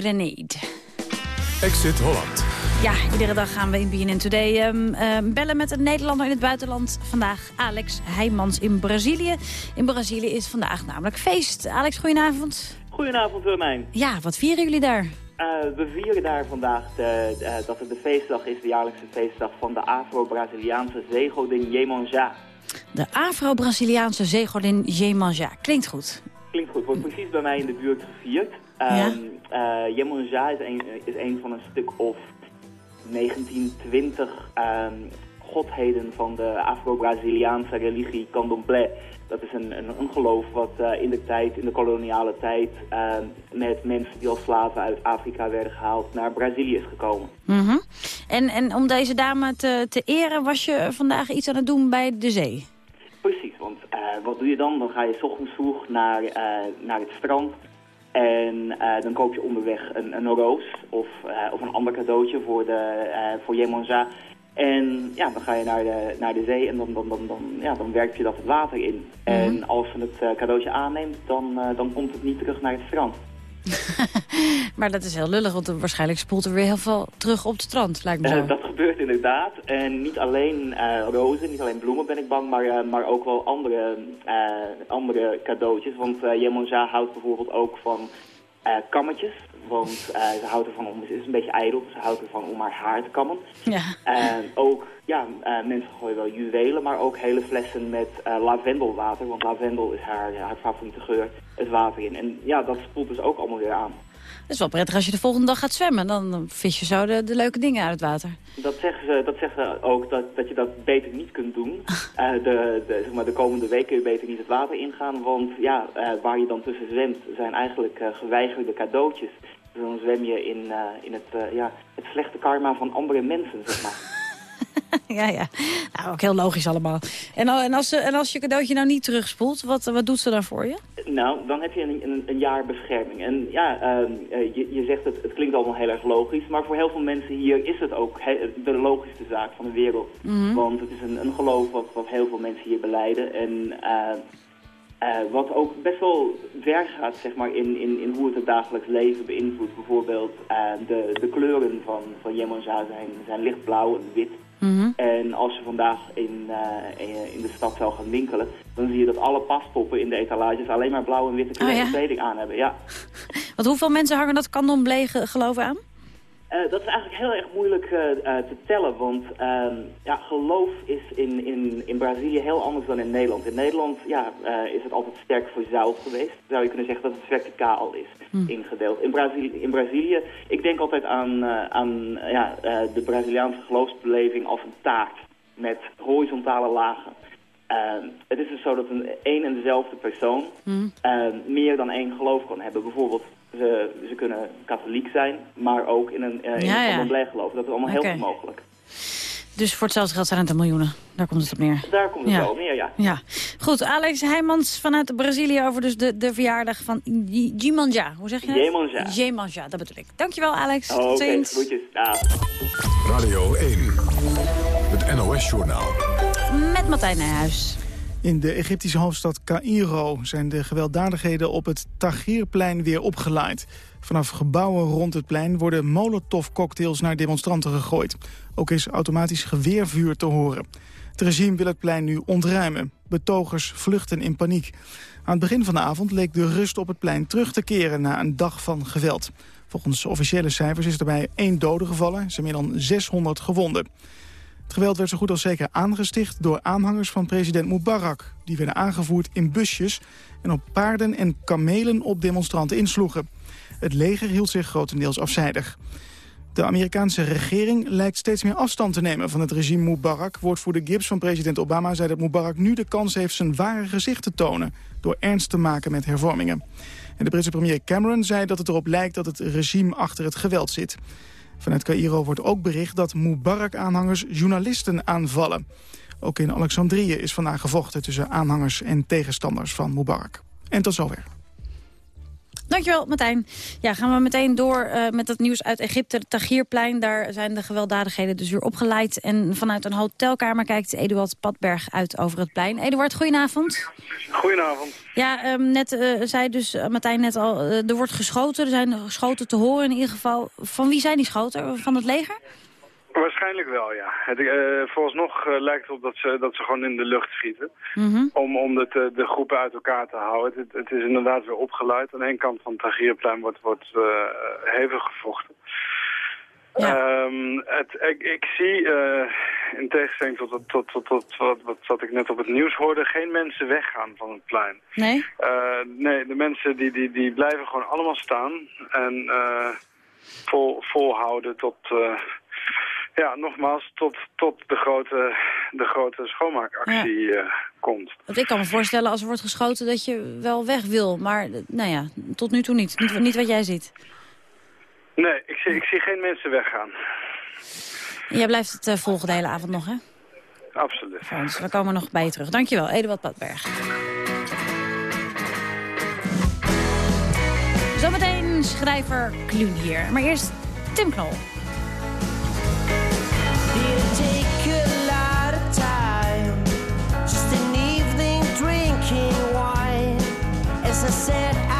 Grenade. Exit Holland. Ja, iedere dag gaan we in BNN Today ehm, ehm, bellen met een Nederlander in het buitenland. Vandaag Alex Heijmans in Brazilië. In Brazilië is vandaag namelijk feest. Alex, goedenavond. Goedenavond Wilmijn. Ja, wat vieren jullie daar? Uh, we vieren daar vandaag de, de- dat het de feestdag is, de jaarlijkse feestdag van de Afro-Braziliaanse zeegodin Iemonja. De Afro-Braziliaanse zeegodin Jemanja. Klinkt goed. Klinkt goed, wordt precies bij mij in de buurt gevierd. Ja. Um, is een, is een van een stuk of 19, 20 ehm, godheden van de Afro-Braziliaanse religie Candomblé. Dat is een, een, een geloof wat eh, in de tijd, in de koloniale tijd, eh, met mensen die als slaven uit Afrika werden gehaald naar Brazilië is gekomen. Mhm. en, en om deze dame te, te eren was je vandaag iets aan het doen bij de zee? Precies, want eh, wat doe je dan? Dan ga je 's ochtends vroeg naar, naar het strand. En eh, dan koop je onderweg een, een roos of, eh, of een ander cadeautje voor, de, eh voor. En ja, dan ga je naar de, naar de zee en dan, dan, dan, dan, ja, dan werp je dat het water in. En als ze het cadeautje aanneemt, dan, dan komt het niet terug naar het strand. Maar dat is heel lullig, want waarschijnlijk spoelt er weer heel veel terug op het strand, lijkt me zo. Eh, dat gebeurt inderdaad. En niet alleen eh, rozen, niet alleen bloemen ben ik bang, maar, eh, maar ook wel andere, andere cadeautjes. Want uh, Yemonja houdt bijvoorbeeld ook van kammetjes. Want eh, ze houdt ervan om, ze is een beetje ijdel, ze houdt ervan om haar haar te kammen. Ja. En ook, ja, eh, mensen gooien wel juwelen, maar ook hele flessen met eh, lavendelwater. Want lavendel is haar, haar favoriete geur, het water in. En ja, dat spoelt dus ook allemaal weer aan. Het is wel prettig als je de volgende dag gaat zwemmen. Dan vis je zo de, de leuke dingen uit het water. Dat zeggen ze, dat zeggen ze ook, dat, dat je dat beter niet kunt doen. De, de, zeg maar, de komende weken kun je beter niet het water ingaan, want ja, waar je dan tussen zwemt zijn eigenlijk eh, geweigerde cadeautjes. Dus dan zwem je in, eh, in het, eh, ja, het slechte karma van andere mensen, zeg maar. ja, ja. Nou, ook heel logisch allemaal. En, en, als, ze, en als je cadeautje nou niet terugspoelt, wat, wat doet ze dan voor je? Nou, dan heb je een, een, een jaar bescherming. En ja, ehm, eh, je, je zegt het, het klinkt allemaal heel erg logisch, maar voor heel veel mensen hier is het ook he- de logischste zaak van de wereld. Mhm. Want het is een, een geloof wat, wat heel veel mensen hier beleiden. En eh, eh, wat ook best wel ver gaat zeg maar, in, in, in hoe het het dagelijks leven beïnvloedt. Bijvoorbeeld eh, de, de kleuren van, van zijn, zijn lichtblauw en wit. Mhm. En als je vandaag in, eh, in- in de stad zou gaan winkelen, dan zie je dat alle paspoppen in de etalages alleen maar blauw en witte Oh ja? kleding aan hebben. Ja. Want hoeveel mensen hangen dat candomblé ge- geloof aan? Eh, dat is eigenlijk heel erg moeilijk eh, eh, te tellen, want ehm, ja, geloof is in, in, in Brazilië heel anders dan in Nederland. In Nederland ja, is het altijd sterk verzuild geweest. Zou je kunnen zeggen dat het verticaal is Hm. ingedeeld. In Brazilië, in Brazilië, ik denk altijd aan, aan ja, de Braziliaanse geloofsbeleving als een taart met horizontale lagen. Ehm, het is dus zo dat een één en dezelfde persoon Hm. eh, meer dan één geloof kan hebben. Bijvoorbeeld, ze, ze kunnen katholiek zijn, maar ook in een, uh, in Ja, ja. een blij geloof. Dat is allemaal heel veel mogelijk. Dus voor hetzelfde geld zijn het er miljoenen. Daar komt het op neer. Daar komt het Ja. wel op neer, ja. Ja, goed. Alex Heijmans vanuit Brazilië over dus de, de verjaardag van Jimanja. Hoe zeg je dat? Jemanja. Jemanja, dat bedoel ik. Dankjewel Alex. Oh, Tot Oké, ziens. Dag. Radio 1. Het NOS-journaal. Met Martijn Nijhuis. In de Egyptische hoofdstad Cairo zijn de gewelddadigheden op het Tahrirplein weer opgeleid. Vanaf gebouwen rond het plein worden molotovcocktails naar demonstranten gegooid. Ook is automatisch geweervuur te horen. Het regime wil het plein nu ontruimen. Betogers vluchten in paniek. Aan het begin van de avond leek de rust op het plein terug te keren na een dag van geweld. Volgens officiële cijfers is erbij één dode gevallen, er zijn meer dan 600 gewonden. Het geweld werd zo goed als zeker aangesticht door aanhangers van president Mubarak. Die werden aangevoerd in busjes en op paarden en kamelen op demonstranten insloegen. Het leger hield zich grotendeels afzijdig. De Amerikaanse regering lijkt steeds meer afstand te nemen van het regime Mubarak. Woordvoerder Gibbs van president Obama zei dat Mubarak nu de kans heeft zijn ware gezicht te tonen... door ernst te maken met hervormingen. En de Britse premier Cameron zei dat het erop lijkt dat het regime achter het geweld zit. Vanuit Cairo wordt ook bericht dat Mubarak-aanhangers journalisten aanvallen. Ook in Alexandrië is vandaag gevochten tussen aanhangers en tegenstanders van Mubarak. En tot zover. Dankjewel, Martijn. Ja, gaan we meteen door eh, met het nieuws uit Egypte. Het Tahrirplein, daar zijn de gewelddadigheden dus weer opgeleid. En vanuit een hotelkamer kijkt Eduard Padberg uit over het plein. Eduard, goedenavond. Goedenavond. Ja, ehm, net eh, zei dus eh, Martijn net al, eh, er wordt geschoten. Er zijn schoten te horen in ieder geval. Van wie zijn die schoten? Van het leger? Waarschijnlijk wel, ja. Het, eh, vooralsnog eh, lijkt het op dat ze, dat ze gewoon in de lucht schieten. Mhm. Om, om de, te- de groepen uit elkaar te houden. Het, het is inderdaad weer opgeluid. Aan één kant van het Tahrirplein wordt, wordt eh, hevig gevochten. Ehm, het, ik, ik zie, eh, in tegenstelling tot, tot, tot, tot, wat, wat, wat ik net op het nieuws hoorde, geen mensen weggaan van het plein. Nee? Eh, nee, de mensen die, die, die blijven gewoon allemaal staan en eh, vol, volhouden tot, eh, ja, nogmaals, tot, tot de, grote, de grote schoonmaakactie eh, komt. Want ik kan me voorstellen als er wordt geschoten dat je wel weg wil. Maar eh, nou ja, tot nu toe niet. Niet, niet wat jij ziet. Nee, ik zie, ik zie geen mensen weggaan. Jij blijft het eh, volgen de hele avond nog, hè? Absoluut. Frans, we komen nog bij je terug. Dankjewel, Eduard Padberg. Zometeen schrijver Kluun hier. Maar eerst Tim Knol. I set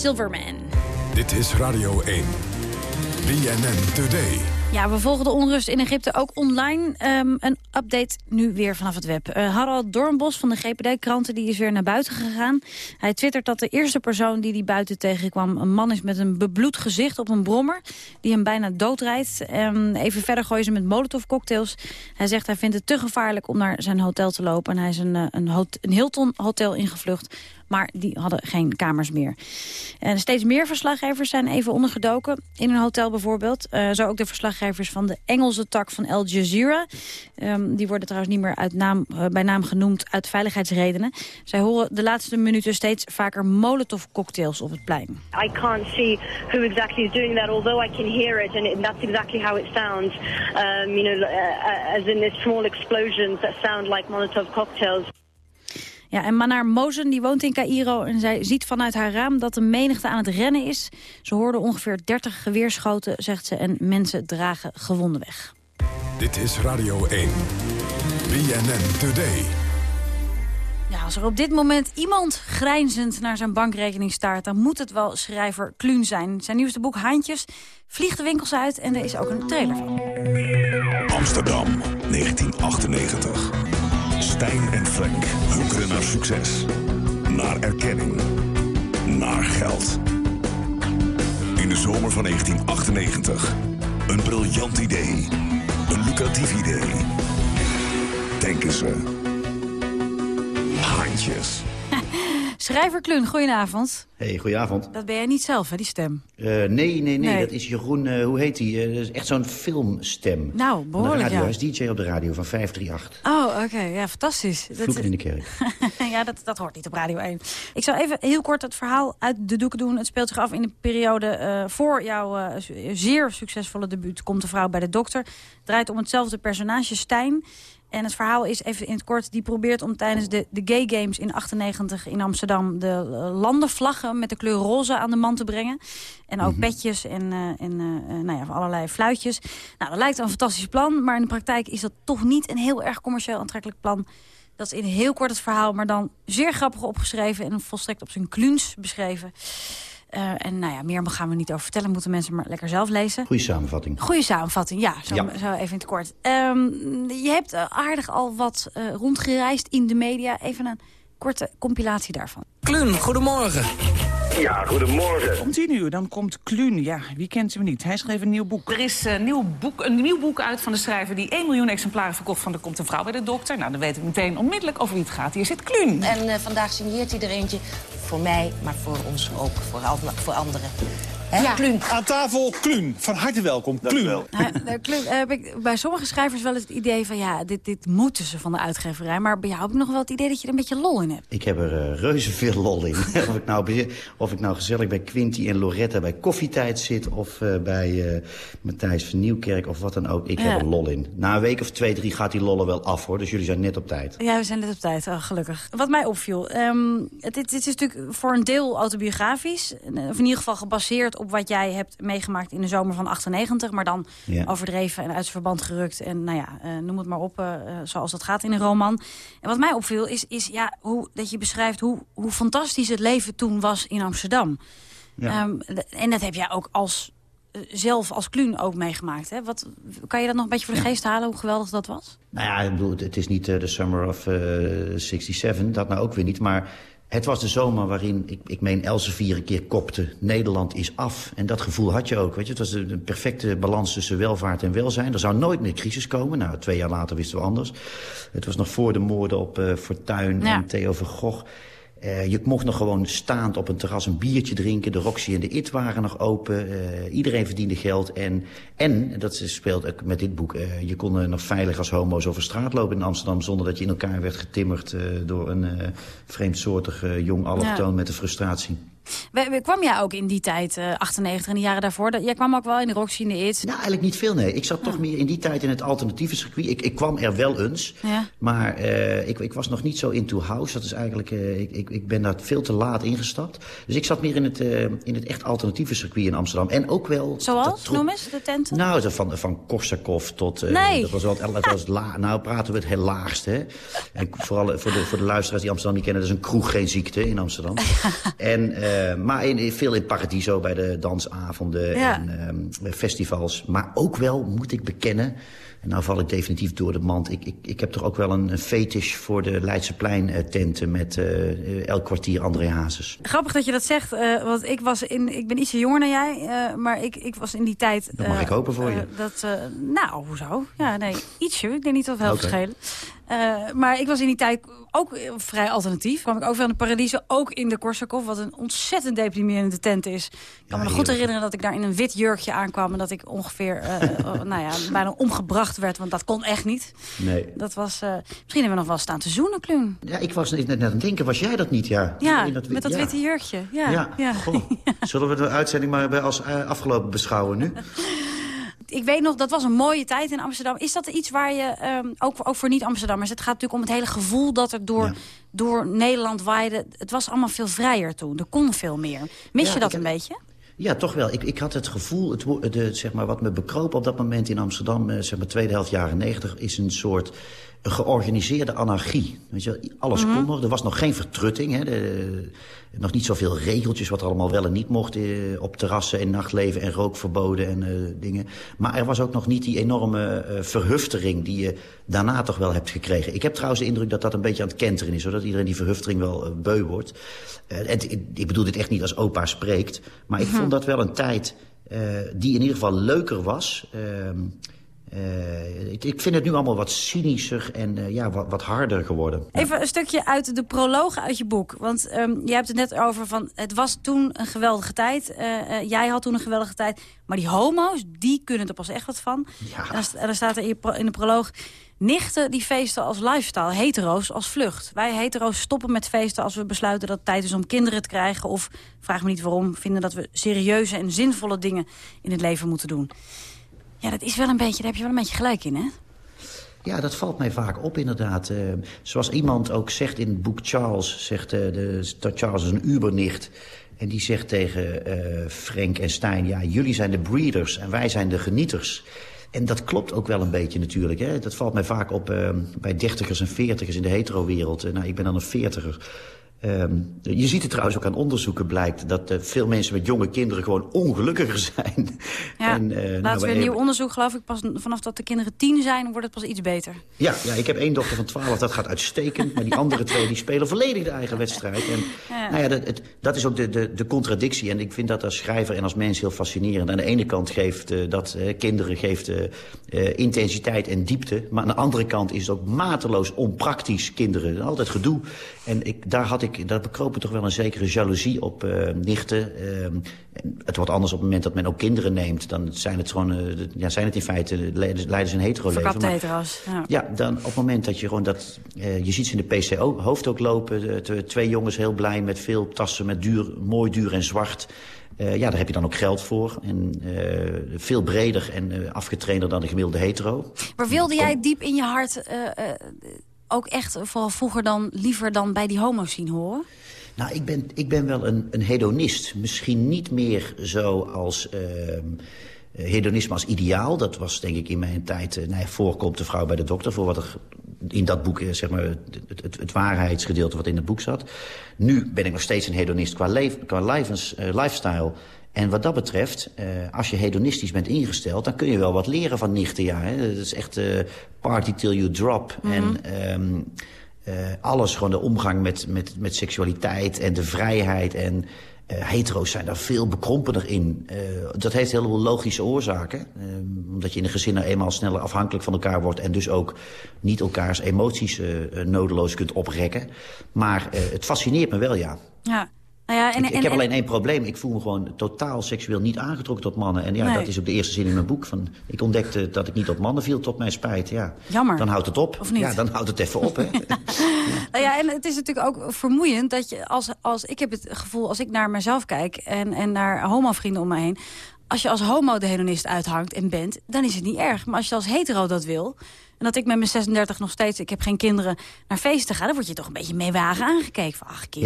Silverman. Dit is Radio 1. BNN Today. Ja, we volgen de onrust in Egypte ook online. Ehm, een update nu weer vanaf het web. Eh, Harald Doornbos van de GPD-kranten die is weer naar buiten gegaan. Hij twittert dat de eerste persoon die hij buiten tegenkwam... een man is met een bebloed gezicht op een brommer... die hem bijna doodrijdt. Ehm, even verder gooien ze met molotovcocktails. Hij zegt hij vindt het te gevaarlijk om naar zijn hotel te lopen. En hij is een, eh, een, hot- een Hilton-hotel ingevlucht maar die hadden geen kamers meer. En steeds meer verslaggevers zijn even ondergedoken. In een hotel bijvoorbeeld. Eh, zo ook de verslaggevers van de Engelse tak van Al Jazeera. Ehm, die worden trouwens niet meer uit naam, eh, bij naam genoemd uit veiligheidsredenen. Zij horen de laatste minuten steeds vaker molotov-cocktails op het plein. I can't see who exactly is doing that, although I can hear it, and that's exactly how it sounds. Um, you know, uh, as in these small explosions that sound like Molotov cocktails. Ja, en Manar Mozen die woont in Cairo en zij ziet vanuit haar raam dat de menigte aan het rennen is. Ze hoorde ongeveer 30 geweerschoten, zegt ze, en mensen dragen gewonden weg. Dit is Radio 1. BNN Today. Ja, als er op dit moment iemand grijnzend naar zijn bankrekening staart... dan moet het wel schrijver Kluun zijn. Zijn nieuwste boek Haantjes vliegt de winkels uit en er is ook een trailer van. Amsterdam, 1998. Stijn en Frank hunkeren naar succes. Naar erkenning. Naar geld. In de zomer van 1998. Een briljant idee. Een lucratief idee. Denken ze. Haantjes. Schrijver Klun, goedenavond. Hey, goedenavond. Dat ben jij niet zelf, hè, die stem? Eh, nee, nee, nee, Nee. dat is Jeroen, eh, hoe heet hij? dat is echt zo'n filmstem. Nou, behoorlijk, radio. ja. Hij is DJ op de radio van 538. Oh, oké. Ja, fantastisch. Dat- Vloeken in de kerk. ja, dat, dat hoort niet op Radio 1. Ik zal even heel kort het verhaal uit de doeken doen. Het speelt zich af in de periode eh, voor jouw eh, zeer succesvolle debuut... Komt de vrouw bij de dokter. Het draait om hetzelfde personage, Stijn. En het verhaal is even in het kort... die probeert om tijdens de, de Gay Games in 98 in Amsterdam... de eh, landenvlaggen met de kleur roze aan de man te brengen. En ook petjes en, eh, en eh, nou ja, allerlei fluitjes. Nou, dat lijkt een fantastisch plan... maar in de praktijk is dat toch niet een heel erg commercieel aantrekkelijk plan... Dat is in heel kort het verhaal, maar dan zeer grappig opgeschreven... en volstrekt op zijn kluns beschreven. Eh, en nou ja, meer gaan we niet over vertellen. Moeten mensen maar lekker zelf lezen. Goeie samenvatting. Goeie samenvatting, ja. Zo, Ja. zo even in het kort. Ehm, je hebt eh, aardig al wat eh, rondgereisd in de media. Even een korte compilatie daarvan. Kluun, goedemorgen. Ja, goedemorgen. Om tien uur, dan komt Kluun. Ja, wie kent hem niet? Hij schreef een nieuw boek. Er is een nieuw, boek, een nieuw boek uit van de schrijver die 1 miljoen exemplaren verkocht van Er komt een vrouw bij de dokter. Nou, dan weten we meteen onmiddellijk over wie het gaat. Hier zit Kluun. En eh, vandaag signeert hij er eentje voor mij, maar voor ons ook, voor, al, voor anderen. Hè, Kluun? Aan tafel Kluun. Van harte welkom. Kluun. Nou, nou, Klun, eh, heb ik bij sommige schrijvers wel het idee van... ja, dit, dit moeten ze van de uitgeverij. Maar bij jou heb ik nog wel het idee dat je er een beetje lol in hebt. Ik heb er eh, reuze veel lol in. of, ik nou, of ik nou gezellig bij Quinty en Loretta bij koffietijd zit... of eh, bij eh, Matthijs van Nieuwkerk of wat dan ook. Ik Ja. heb er lol in. Na een week of twee, drie gaat die lollen wel af, hoor. Dus jullie zijn net op tijd. Ja, we zijn net op tijd, oh, gelukkig. Wat mij opviel, ehm, het, het, het is natuurlijk voor een deel autobiografisch. Of in ieder geval gebaseerd op wat jij hebt meegemaakt in de zomer van 98. Maar dan Ja. overdreven en uit zijn verband gerukt. En nou ja, eh, noem het maar op, eh, zoals dat gaat in een roman. En wat mij opviel is, is ja, hoe, dat je beschrijft hoe, hoe fantastisch het leven toen was in Amsterdam. Ja. Ehm, en dat heb jij ook als, eh, zelf als Kluun ook meegemaakt. Hè? Wat, kan je dat nog een beetje voor de geest halen, hoe geweldig dat was? Nou ja, ik bedoel, het- is niet de summer of eh 67, dat nou ook weer niet. Maar het was de zomer waarin, ik, ik meen Elsevier een keer kopte... Nederland is af. En dat gevoel had je ook, weet je. Het was de perfecte balans tussen welvaart en welzijn. Er zou nooit meer crisis komen. Nou, twee jaar later wisten we anders. Het was nog voor de moorden op eh Fortuyn Ja. en Theo van Gogh. Eh, je mocht nog gewoon staand op een terras een biertje drinken. De Roxy en de It waren nog open. Eh, iedereen verdiende geld. En, en dat speelt ook met dit boek... eh, je kon nog veilig als homo's over straat lopen in Amsterdam... zonder dat je in elkaar werd getimmerd door een vreemdsoortig jong allochtoon Ja. met de frustratie. We, we- kwam jij ook in die tijd, eh 98 en de jaren daarvoor? Dat, jij kwam ook wel in de Roxy in de It. Nou, eigenlijk niet veel, nee. Ik zat toch meer in die tijd in het alternatieve circuit. Ik, ik kwam er wel eens, Ja. maar eh, ik, ik was nog niet zo into house. Dat is eigenlijk, eh, ik, ik, ik ben daar veel te laat ingestapt. Dus ik zat meer in het, in het echt alternatieve circuit in Amsterdam. En ook wel... Zoals? Noem eens, de tenten? Nou, van, van Korsakov tot... Nee. Dat was wel het, dat was la, nou, praten we het heel laagste. Hè? En vooral voor de, voor de luisteraars die Amsterdam niet kennen... dat is een kroeg geen ziekte in Amsterdam. en, maar in, veel in Paradiso bij de dansavonden Ja. en ehm, festivals. Maar ook wel, moet ik bekennen... En nou val ik definitief door de mand. Ik, ik, ik heb toch ook wel een, een fetish voor de Leidseplein eh, tenten... met eh, eh, elk kwartier André Hazes. Grappig dat je dat zegt, eh, want ik, was in, ik ben ietsje jonger dan jij, eh, maar ik, ik was in die tijd... Dat mag eh, ik hopen voor eh, je. dat, eh, nou, hoezo? Ja, nee, ietsje. Ik denk niet dat het heel Oké. verschillen. Eh, maar ik was in die tijd ook vrij alternatief. Kwam ik ook wel in de Paradiso, ook in de Korsakov, wat een ontzettend deprimerende tent is. Ik kan me nog goed herinneren dat ik daar in een wit jurkje aankwam... en dat ik ongeveer, eh, eh, nou ja, bijna omgebracht werd, want dat kon echt niet. Nee. Dat was, eh, misschien hebben we nog wel staan te zoenen, Kluun. Ja, ik was net net aan het denken, was jij dat niet? Ja, Ja, met dat ja. witte jurkje. Ja, Ja, ja. Goh. Zullen we de uitzending maar bij als afgelopen beschouwen nu? Ik weet nog, dat was een mooie tijd in Amsterdam. Is dat iets waar je, ehm, ook, ook voor niet-Amsterdammers... het gaat natuurlijk om het hele gevoel dat er door, door Nederland waaide. Het was allemaal veel vrijer toen. Er kon veel meer. Mis Ja, je dat een heb- beetje? Ja, toch wel. Ik, ik had het gevoel, het, de, zeg maar, wat me bekroop op dat moment in Amsterdam... Eh, zeg maar tweede helft jaren negentig, is een soort georganiseerde anarchie. Weet je, wel, alles Mhm. kon nog. Er was nog geen vertrutting. Hè, de, nog niet zoveel regeltjes wat er allemaal wel en niet mocht... Eh, op terrassen en nachtleven en rookverboden en eh, dingen. Maar er was ook nog niet die enorme eh, verhuftering... die je daarna toch wel hebt gekregen. Ik heb trouwens de indruk dat dat een beetje aan het kenteren is... zodat iedereen die verhuftering wel eh, beu wordt. En, ik- bedoel dit echt niet als opa spreekt... maar ik Mhm. vond dat wel een tijd... die in ieder geval leuker was... ehm, Eh, ik, ik vind het nu allemaal wat cynischer en eh, ja, wat, wat harder geworden. Even een stukje uit de proloog uit je boek. Want ehm, je hebt het net over van, het was toen een geweldige tijd. Eh, jij had toen een geweldige tijd. Maar die homo's, die kunnen er pas echt wat van. En, dan, st- en dan staat er in, je pro- in de proloog... Nichten die feesten als lifestyle, hetero's als vlucht. Wij hetero's stoppen met feesten als we besluiten dat het tijd is om kinderen te krijgen. Of, vraag me niet waarom, vinden dat we serieuze en zinvolle dingen in het leven moeten doen. Ja, dat is wel een beetje, daar heb je wel een beetje gelijk in, hè? Ja, dat valt mij vaak op inderdaad. Eh, zoals iemand ook zegt in het boek Charles, zegt eh, de, dat Charles is een ubernicht. En die zegt tegen eh, Frank en Stijn, ja, jullie zijn de breeders en wij zijn de genieters. En dat klopt ook wel een beetje natuurlijk. Hè? Dat valt mij vaak op bij dertigers en veertigers in de hetero-wereld. Nou, ik ben dan een veertiger. Ehm, je ziet het trouwens ook aan onderzoeken blijkt... dat eh, veel mensen met jonge kinderen gewoon ongelukkiger zijn. Ja, En, eh, nou, weer een nieuw onderzoek, geloof ik. Pas vanaf dat de kinderen tien zijn, wordt het pas iets beter. Ja, ja, ik heb één dochter van 12, dat gaat uitstekend. Maar die andere twee die spelen volledig de eigen wedstrijd. En, Ja. Nou ja, dat, het, dat is ook de, de, de contradictie. En ik vind dat als schrijver en als mens heel fascinerend. Aan de ene kant geeft eh, dat kinderen geeft, intensiteit en diepte. Maar aan de andere kant is het ook mateloos onpraktisch, kinderen. Altijd gedoe. En ik, daar, had ik, daar bekroop ik toch wel een zekere jaloezie op eh, nichten. Ehm, het wordt anders op het moment dat men ook kinderen neemt. Dan zijn het, gewoon, eh, ja, zijn het in feite ze een hetero leven. Verkapte hetero's. Ja. ja, dan op het moment dat je gewoon dat... eh, je ziet ze in de PCO-hoofd ook lopen. twee jongens heel blij met veel tassen met duur, mooi duur en zwart. Ja, daar heb je dan ook geld voor. En veel breder en afgetrainder dan de gemiddelde hetero. Maar wilde jij diep in je hart ook echt, vooral vroeger dan, liever dan bij die homo's zien horen? Nou, ik ben, ik ben wel een, een hedonist. Misschien niet meer zo als... ehm, eh, hedonisme als ideaal, dat was denk ik in mijn tijd... eh, nou ja, voorkomt de vrouw bij de dokter... voor wat er in dat boek, eh, zeg maar, het, het, het waarheidsgedeelte wat in het boek zat. Nu ben ik nog steeds een hedonist qua, leef, qua levens, lifestyle... En wat dat betreft, eh, als je hedonistisch bent ingesteld... dan kun je wel wat leren van nichten, ja. Hè? Dat is echt eh, party till you drop. En ehm, eh, alles, gewoon de omgang met, met, met seksualiteit en de vrijheid. En eh, hetero's zijn daar veel bekrompener in. Dat heeft heel veel logische oorzaken. Eh, omdat je in een gezin nou eenmaal sneller afhankelijk van elkaar wordt... en dus ook niet elkaars emoties nodeloos kunt oprekken. Maar het fascineert me wel, ja. Ja. Nou ja, en, ik, ik en- heb en- alleen één probleem. Ik voel me gewoon totaal seksueel niet aangetrokken tot mannen. En ja, Nee. dat is ook de eerste zin in mijn boek. Van, ik ontdekte dat ik niet op mannen viel, tot mijn spijt. Ja. Jammer. Dan houdt het op. Of niet? Ja, dan houdt het even op. Hè. Nou ja, en het is natuurlijk ook vermoeiend dat je als, als ik heb het gevoel als ik naar mezelf kijk en, en naar homo-vrienden om me heen. Als je als homo de hedonist uithangt en bent, dan is het niet erg. Maar als je als hetero dat wil, en dat ik met mijn 36 nog steeds, ik heb geen kinderen, naar feesten ga, dan word je toch een beetje meewagen aangekeken. Van, ach kind,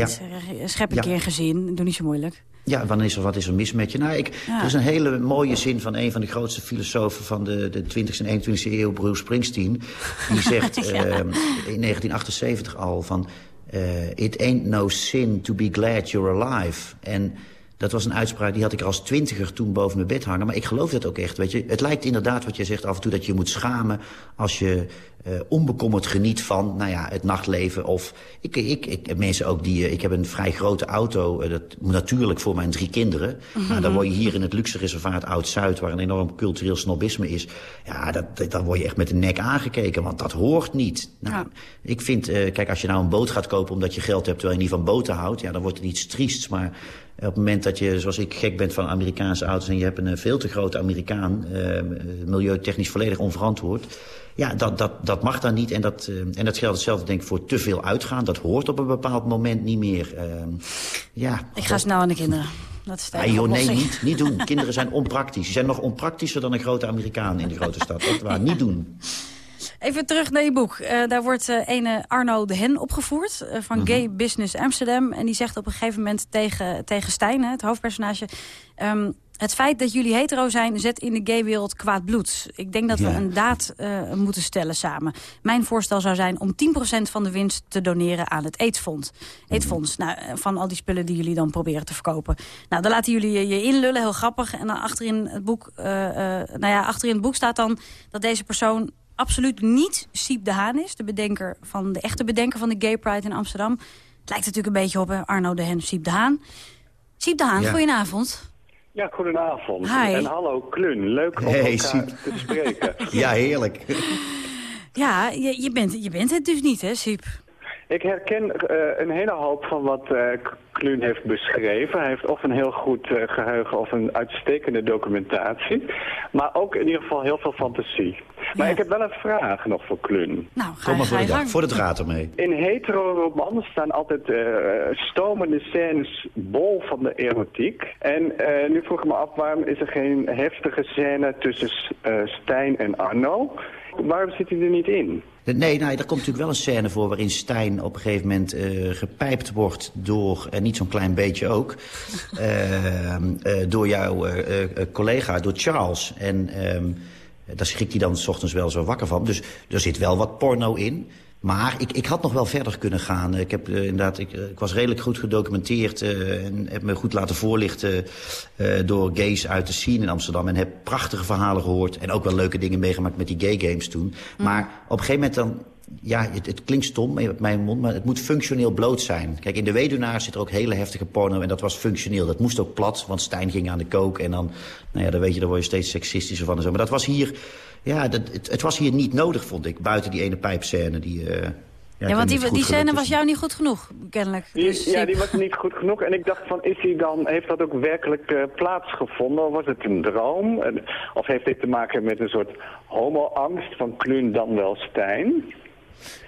eh, schep een Ja. keer een gezin, doe niet zo moeilijk. Ja, wanneer is er, wat is er mis met je? Nou, ik, Ja. Er is een hele mooie zin van een van de grootste filosofen... van de, de 20e en 21e eeuw, Bruce Springsteen. Die zegt ehm, in 1978 al van... eh, It ain't no sin to be glad you're alive. En dat was een uitspraak, die had ik er als twintiger toen boven mijn bed hangen. Maar ik geloof dat ook echt, weet je. Het lijkt inderdaad wat je zegt af en toe dat je moet schamen... als je eh, onbekommerd geniet van nou ja, het nachtleven. Of ik, ik, ik mensen ook die... eh, ik heb een vrij grote auto, eh, dat, natuurlijk voor mijn drie kinderen. Nou, dan word je hier in het luxe reservaat Oud-Zuid... waar een enorm cultureel snobisme is... ja, dat, dat, dan word je echt met de nek aangekeken, want dat hoort niet. Nou, Ik vind, eh, kijk, als je nou een boot gaat kopen omdat je geld hebt... terwijl je niet van boten houdt, ja, dan wordt het iets triests. Maar op het moment dat je, zoals ik, gek bent van Amerikaanse auto's... en je hebt een eh, veel te grote Amerikaan, eh, milieutechnisch volledig onverantwoord... Ja, dat, dat, dat mag dan niet. En dat, eh, en dat geldt hetzelfde denk ik voor te veel uitgaan. Dat hoort op een bepaald moment niet meer. Eh, ja, Ik ga snel aan de kinderen. Dat is Ah, joh, nee, niet, niet doen. Kinderen zijn onpraktisch. Die zijn nog onpraktischer dan een grote Amerikaan in de grote stad. Echt waar, niet doen. Even terug naar je boek. Eh, daar wordt eh, ene Arno de Hen opgevoerd eh, van Mhm. Gay Business Amsterdam. En die zegt op een gegeven moment tegen, tegen Stijn, het hoofdpersonage... ehm, het feit dat jullie hetero zijn zet in de gaywereld kwaad bloed. Ik denk dat we Ja. een daad moeten stellen samen. Mijn voorstel zou zijn om 10% van de winst te doneren aan het AIDS-fonds. AIDS-fonds, nou, eh, van al die spullen die jullie dan proberen te verkopen. Nou, dan laten jullie je- je inlullen, heel grappig. En dan achterin het boek, nou ja, achterin het boek staat dan dat deze persoon absoluut niet Siep de Haan is. De bedenker van de echte bedenker van de Gay Pride in Amsterdam. Het lijkt natuurlijk een beetje op hè, Arno de Hen, Siep de Haan. Siep de Haan, Ja. goedenavond. Ja, goedenavond. Hi. En hallo Klun, leuk om Hey, elkaar Siep. te spreken. Ja, heerlijk. Ja, je, je, bent, je bent het dus niet, hè, Siep? Ik herken eh, een hele hoop van wat eh Klun heeft beschreven. Hij heeft of een heel goed eh, geheugen of een uitstekende documentatie. Maar ook in ieder geval heel veel fantasie. Maar ik heb wel een vraag nog voor Klun. Nou, Kom maar voor de, dag, voor de draad ermee. In hetero-romanen staan altijd eh, stomende scènes bol van de erotiek. En eh, nu vroeg ik me af, waarom is er geen heftige scène tussen eh, Stijn en Arno? Waarom zit hij er niet in? Nee, nou, er komt natuurlijk wel een scène voor waarin Stijn op een gegeven moment eh, gepijpt wordt door, en niet zo'n klein beetje ook, eh, eh, door jouw eh, collega, door Charles. En ehm, daar schrikt hij dan s ochtends wel zo wakker van. Dus er zit wel wat porno in. Maar ik, ik had nog wel verder kunnen gaan. Ik, heb, eh, inderdaad, ik, eh, ik was redelijk goed gedocumenteerd eh, en heb me goed laten voorlichten door gays uit de scene in Amsterdam. En heb prachtige verhalen gehoord en ook wel leuke dingen meegemaakt met die gay games toen. Maar op een gegeven moment dan, ja, het, het klinkt stom met mijn mond, maar het moet functioneel bloot zijn. Kijk, in de Weduwnaar zit er ook hele heftige porno en dat was functioneel. Dat moest ook plat, want Stijn ging aan de kook en dan, nou ja, dan weet je, dan word je steeds seksistischer van en zo. Maar dat was hier, ja, dat, het, het was hier niet nodig, vond ik, buiten die ene pijpscène die... eh, Ja, want die, die scène was jou niet goed genoeg, kennelijk. Die, Dus, ja, die was niet goed genoeg. En ik dacht van, is die dan, heeft dat ook werkelijk eh, plaatsgevonden? Of was het een droom? En- Of heeft dit te maken met een soort homo-angst van Klun dan wel Stijn?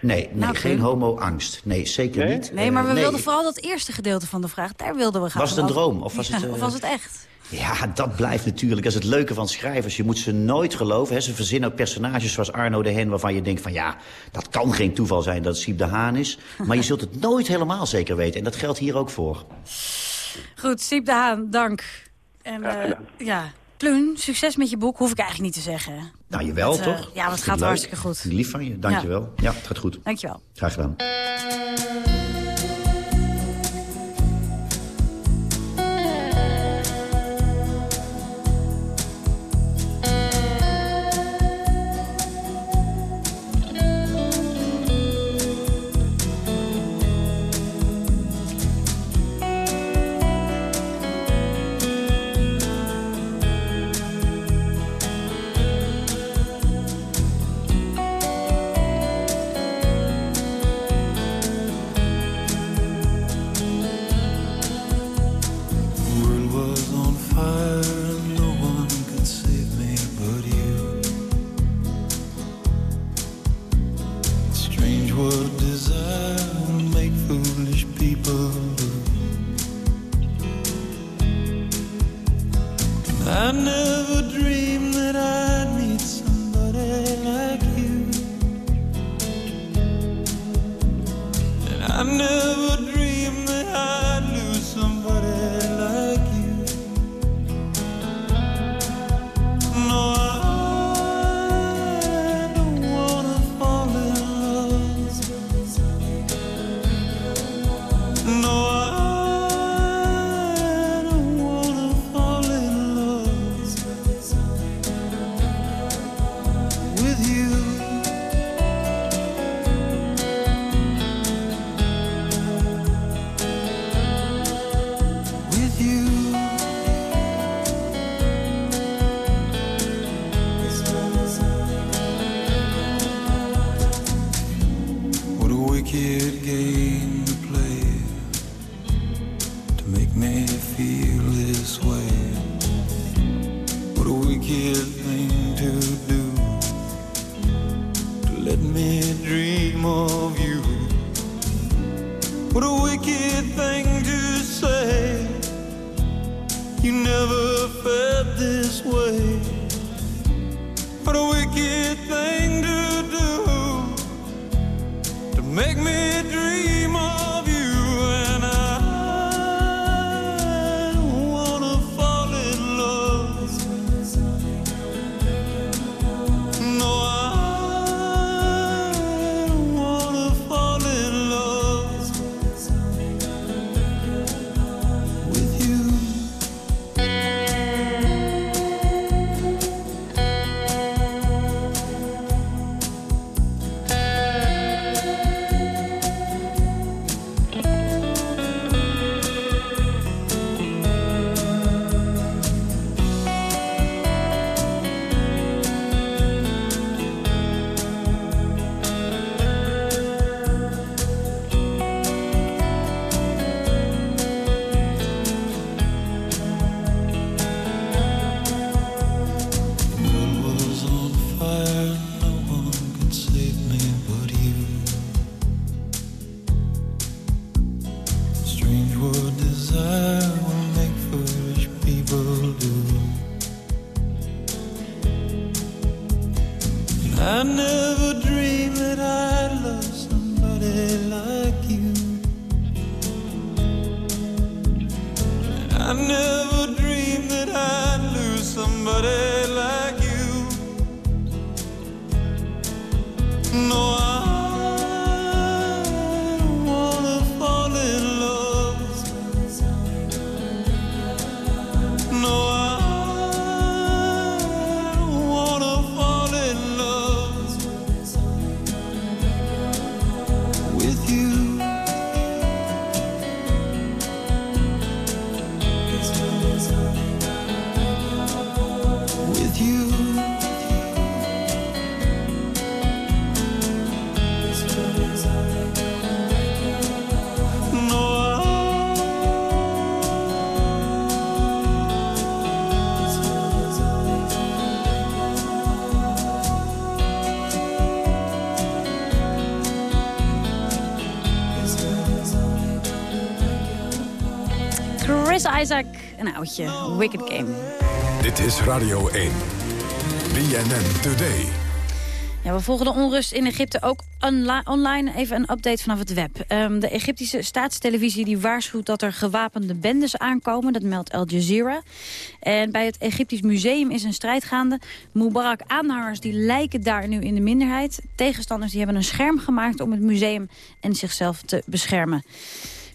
Nee, nee Nou, geen homo-angst. Nee, zeker Nee? niet. Nee, maar we Eh, wilden vooral dat eerste gedeelte van de vraag. Daar wilden we gaan. Was het een droom, of was Ja, het, of was het echt? Ja, dat blijft natuurlijk. Dat is het leuke van schrijvers. Je moet ze nooit geloven. Hè. Ze verzinnen ook personages zoals Arno de Hen... waarvan je denkt van ja, dat kan geen toeval zijn dat het Siep de Haan is. Maar je zult het nooit helemaal zeker weten. En dat geldt hier ook voor. Goed, Siep de Haan, dank. En eh, ja, Kluun, succes met je boek. Hoef ik eigenlijk niet te zeggen. Nou, jawel, Dat, eh, toch? ja, want het gaat leuk. hartstikke goed. Lief van je, dankjewel. Ja, het gaat goed. Dankjewel. Graag gedaan. Oudje. Wicked Game. Dit is Radio 1. BNN Today. Ja, we volgen de onrust in Egypte ook onli- online. Even een update vanaf het web. Ehm, de Egyptische staatstelevisie die waarschuwt dat er gewapende bendes aankomen. Dat meldt Al Jazeera. En bij het Egyptisch Museum is een strijd gaande. Mubarak-aanhangers die lijken daar nu in de minderheid. Tegenstanders die hebben een scherm gemaakt om het museum en zichzelf te beschermen.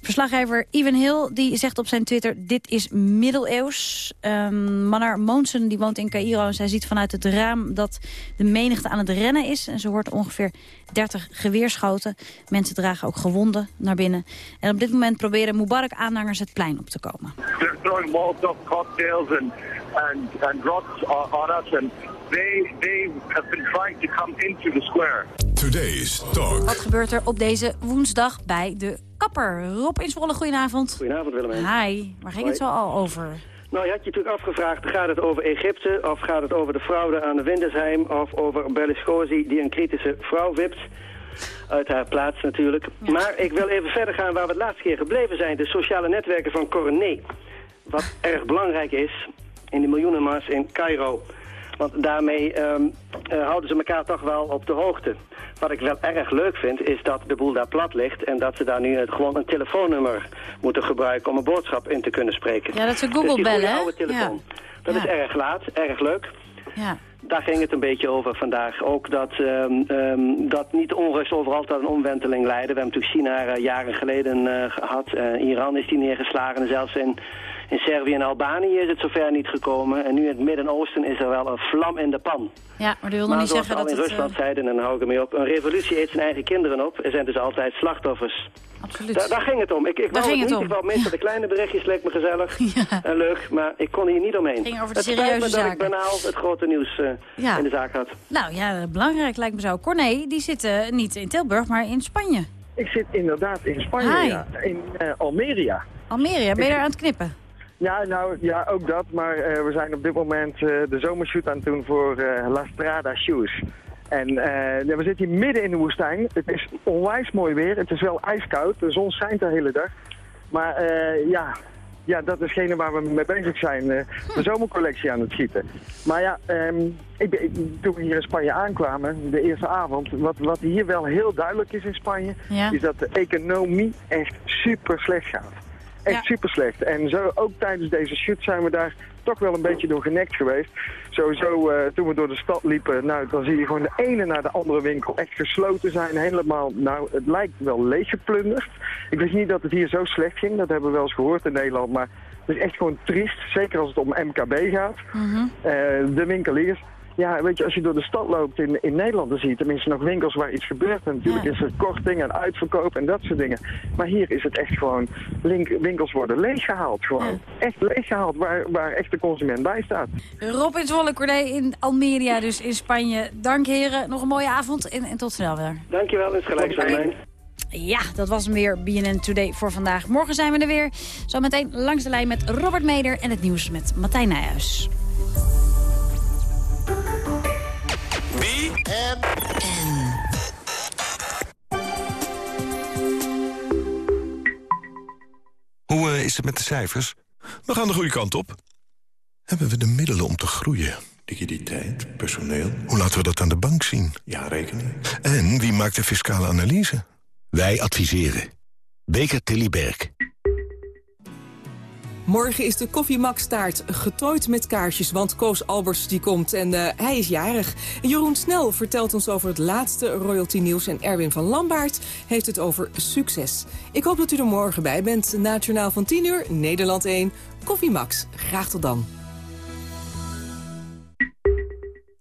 Verslaggever Ivan Hill die zegt op zijn Twitter... dit is middeleeuws. Um, Manar Moonsen die woont in Cairo en zij ziet vanuit het raam... dat de menigte aan het rennen is. En ze hoort ongeveer 30 geweerschoten. Mensen dragen ook gewonden naar binnen. En op dit moment proberen Mubarak-aanhangers het plein op te komen. They're throwing Molotov cocktails and and and rocks on, on us, and they they have been trying to come into the square. Today's Talk. Wat gebeurt er op deze woensdag bij de kapper? Rob Inswolle, goedenavond. Goedenavond Willemijn. Hi, waar ging het zo al over? Nou, je had je natuurlijk afgevraagd, gaat het over Egypte... of gaat het over de fraude aan de Windesheim... of over Berlusconi die een kritische vrouw wipt... Uit haar plaats natuurlijk. Maar ik wil even verder gaan waar we het laatste keer gebleven zijn. De sociale netwerken van Coronet. Wat erg belangrijk is in de miljoenenmars in Cairo. Want daarmee ehm, eh, houden ze elkaar toch wel op de hoogte. Wat ik wel erg leuk vind, is dat de boel daar plat ligt... en dat ze daar nu gewoon een telefoonnummer moeten gebruiken... om een boodschap in te kunnen spreken. Ja, dat ze Dus Google goede bellen, hè? oude telefoon. Dat Ja. is erg laat, erg leuk. Ja. Daar ging het een beetje over vandaag. Ook dat, ehm, ehm, dat niet onrust overal tot een omwenteling leidde. We hebben natuurlijk China eh, jaren geleden eh, gehad. Eh, Iran is die neergeslagen. En zelfs in, in Servië en Albanië is het zover niet gekomen. En nu in het Midden-Oosten is er wel een vlam in de pan. Ja, maar dat wil nog niet zoals zeggen we dat al het... in eh, Rusland zeiden, en dan hou ik ermee op... een revolutie eet zijn eigen kinderen op. Er zijn dus altijd slachtoffers. Absoluut. Daar, daar ging het om. Ik, ik Daar wou ging het het niet. om. Ik wou meestal de kleine berichtjes, leek me gezellig en leuk. Maar ik kon hier niet omheen. Het ging over de het spijt me serieuze dat ik zaken. banaal het grote nieuws eh, Ja. in de zaak had. Nou ja, belangrijk lijkt me zo. Corné, die zit eh, niet in Tilburg, maar in Spanje. Ik zit inderdaad in Spanje, ja. In eh, Almeria. Almeria, ben je daar aan het knippen? Ja, nou, ja, ook dat. Maar eh, we zijn op dit moment eh, de zomershoot aan het doen voor eh, La Strada Shoes. En ja, we zitten hier midden in de woestijn. Het is onwijs mooi weer. Het is wel ijskoud. De zon schijnt de hele dag. Maar ja, ja, dat is hetgene waar we mee bezig zijn. de zomercollectie aan het schieten. Maar ja, ehm, ik, toen we hier in Spanje aankwamen, de eerste avond... Wat, wat hier wel heel duidelijk is in Spanje... Ja. is dat de economie echt super slecht gaat. Echt super slecht. En zo, ook tijdens deze shoot zijn we daar toch wel een beetje door genekt geweest. Sowieso, eh, toen we door de stad liepen, nou, dan zie je gewoon de ene naar de andere winkel echt gesloten zijn. Helemaal, nou, het lijkt wel leeggeplunderd. Ik wist niet dat het hier zo slecht ging. Dat hebben we wel eens gehoord in Nederland. Maar het is echt gewoon triest. Zeker als het om MKB gaat. Eh, de winkeliers. Ja, weet je, als je door de stad loopt in, in Nederland, dan zie je tenminste nog winkels waar iets gebeurt. En natuurlijk is er korting en uitverkoop en dat soort dingen. Maar hier is het echt gewoon, link- winkels worden leeggehaald gewoon. Echt leeggehaald, waar, waar echt de consument bij staat. Rob in Zwolle, Corné in Almeria, dus in Spanje. Dank heren, nog een mooie avond en, en tot snel weer. Dankjewel, is gelijk zo. Mijn. Ja, dat was hem weer, BNN Today voor vandaag. Morgen zijn we er weer. Zometeen langs de lijn met Robert Meder en het nieuws met Martijn Nijhuis. Hoe eh, is het met de cijfers? We gaan de goede kant op. Hebben we de middelen om te groeien? liquiditeit, personeel. Hoe laten we dat aan de bank zien? Ja, rekening. En wie maakt de fiscale analyse? Wij adviseren. Beker Tilly Berg. Morgen is de koffiemakstaart getooid met kaarsjes, want Koos Alberts die komt en eh, hij is jarig. Jeroen Snel vertelt ons over het laatste royalty nieuws en Erwin van Lambaert heeft het over succes. Ik hoop dat u er morgen bij bent. Nationaal van 10 uur, Nederland 1, Koffie Max. Graag tot dan.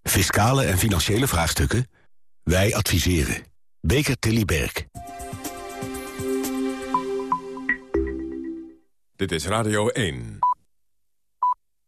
Fiscale en financiële vraagstukken? Wij adviseren. Beker Tilly Dit is Radio 1.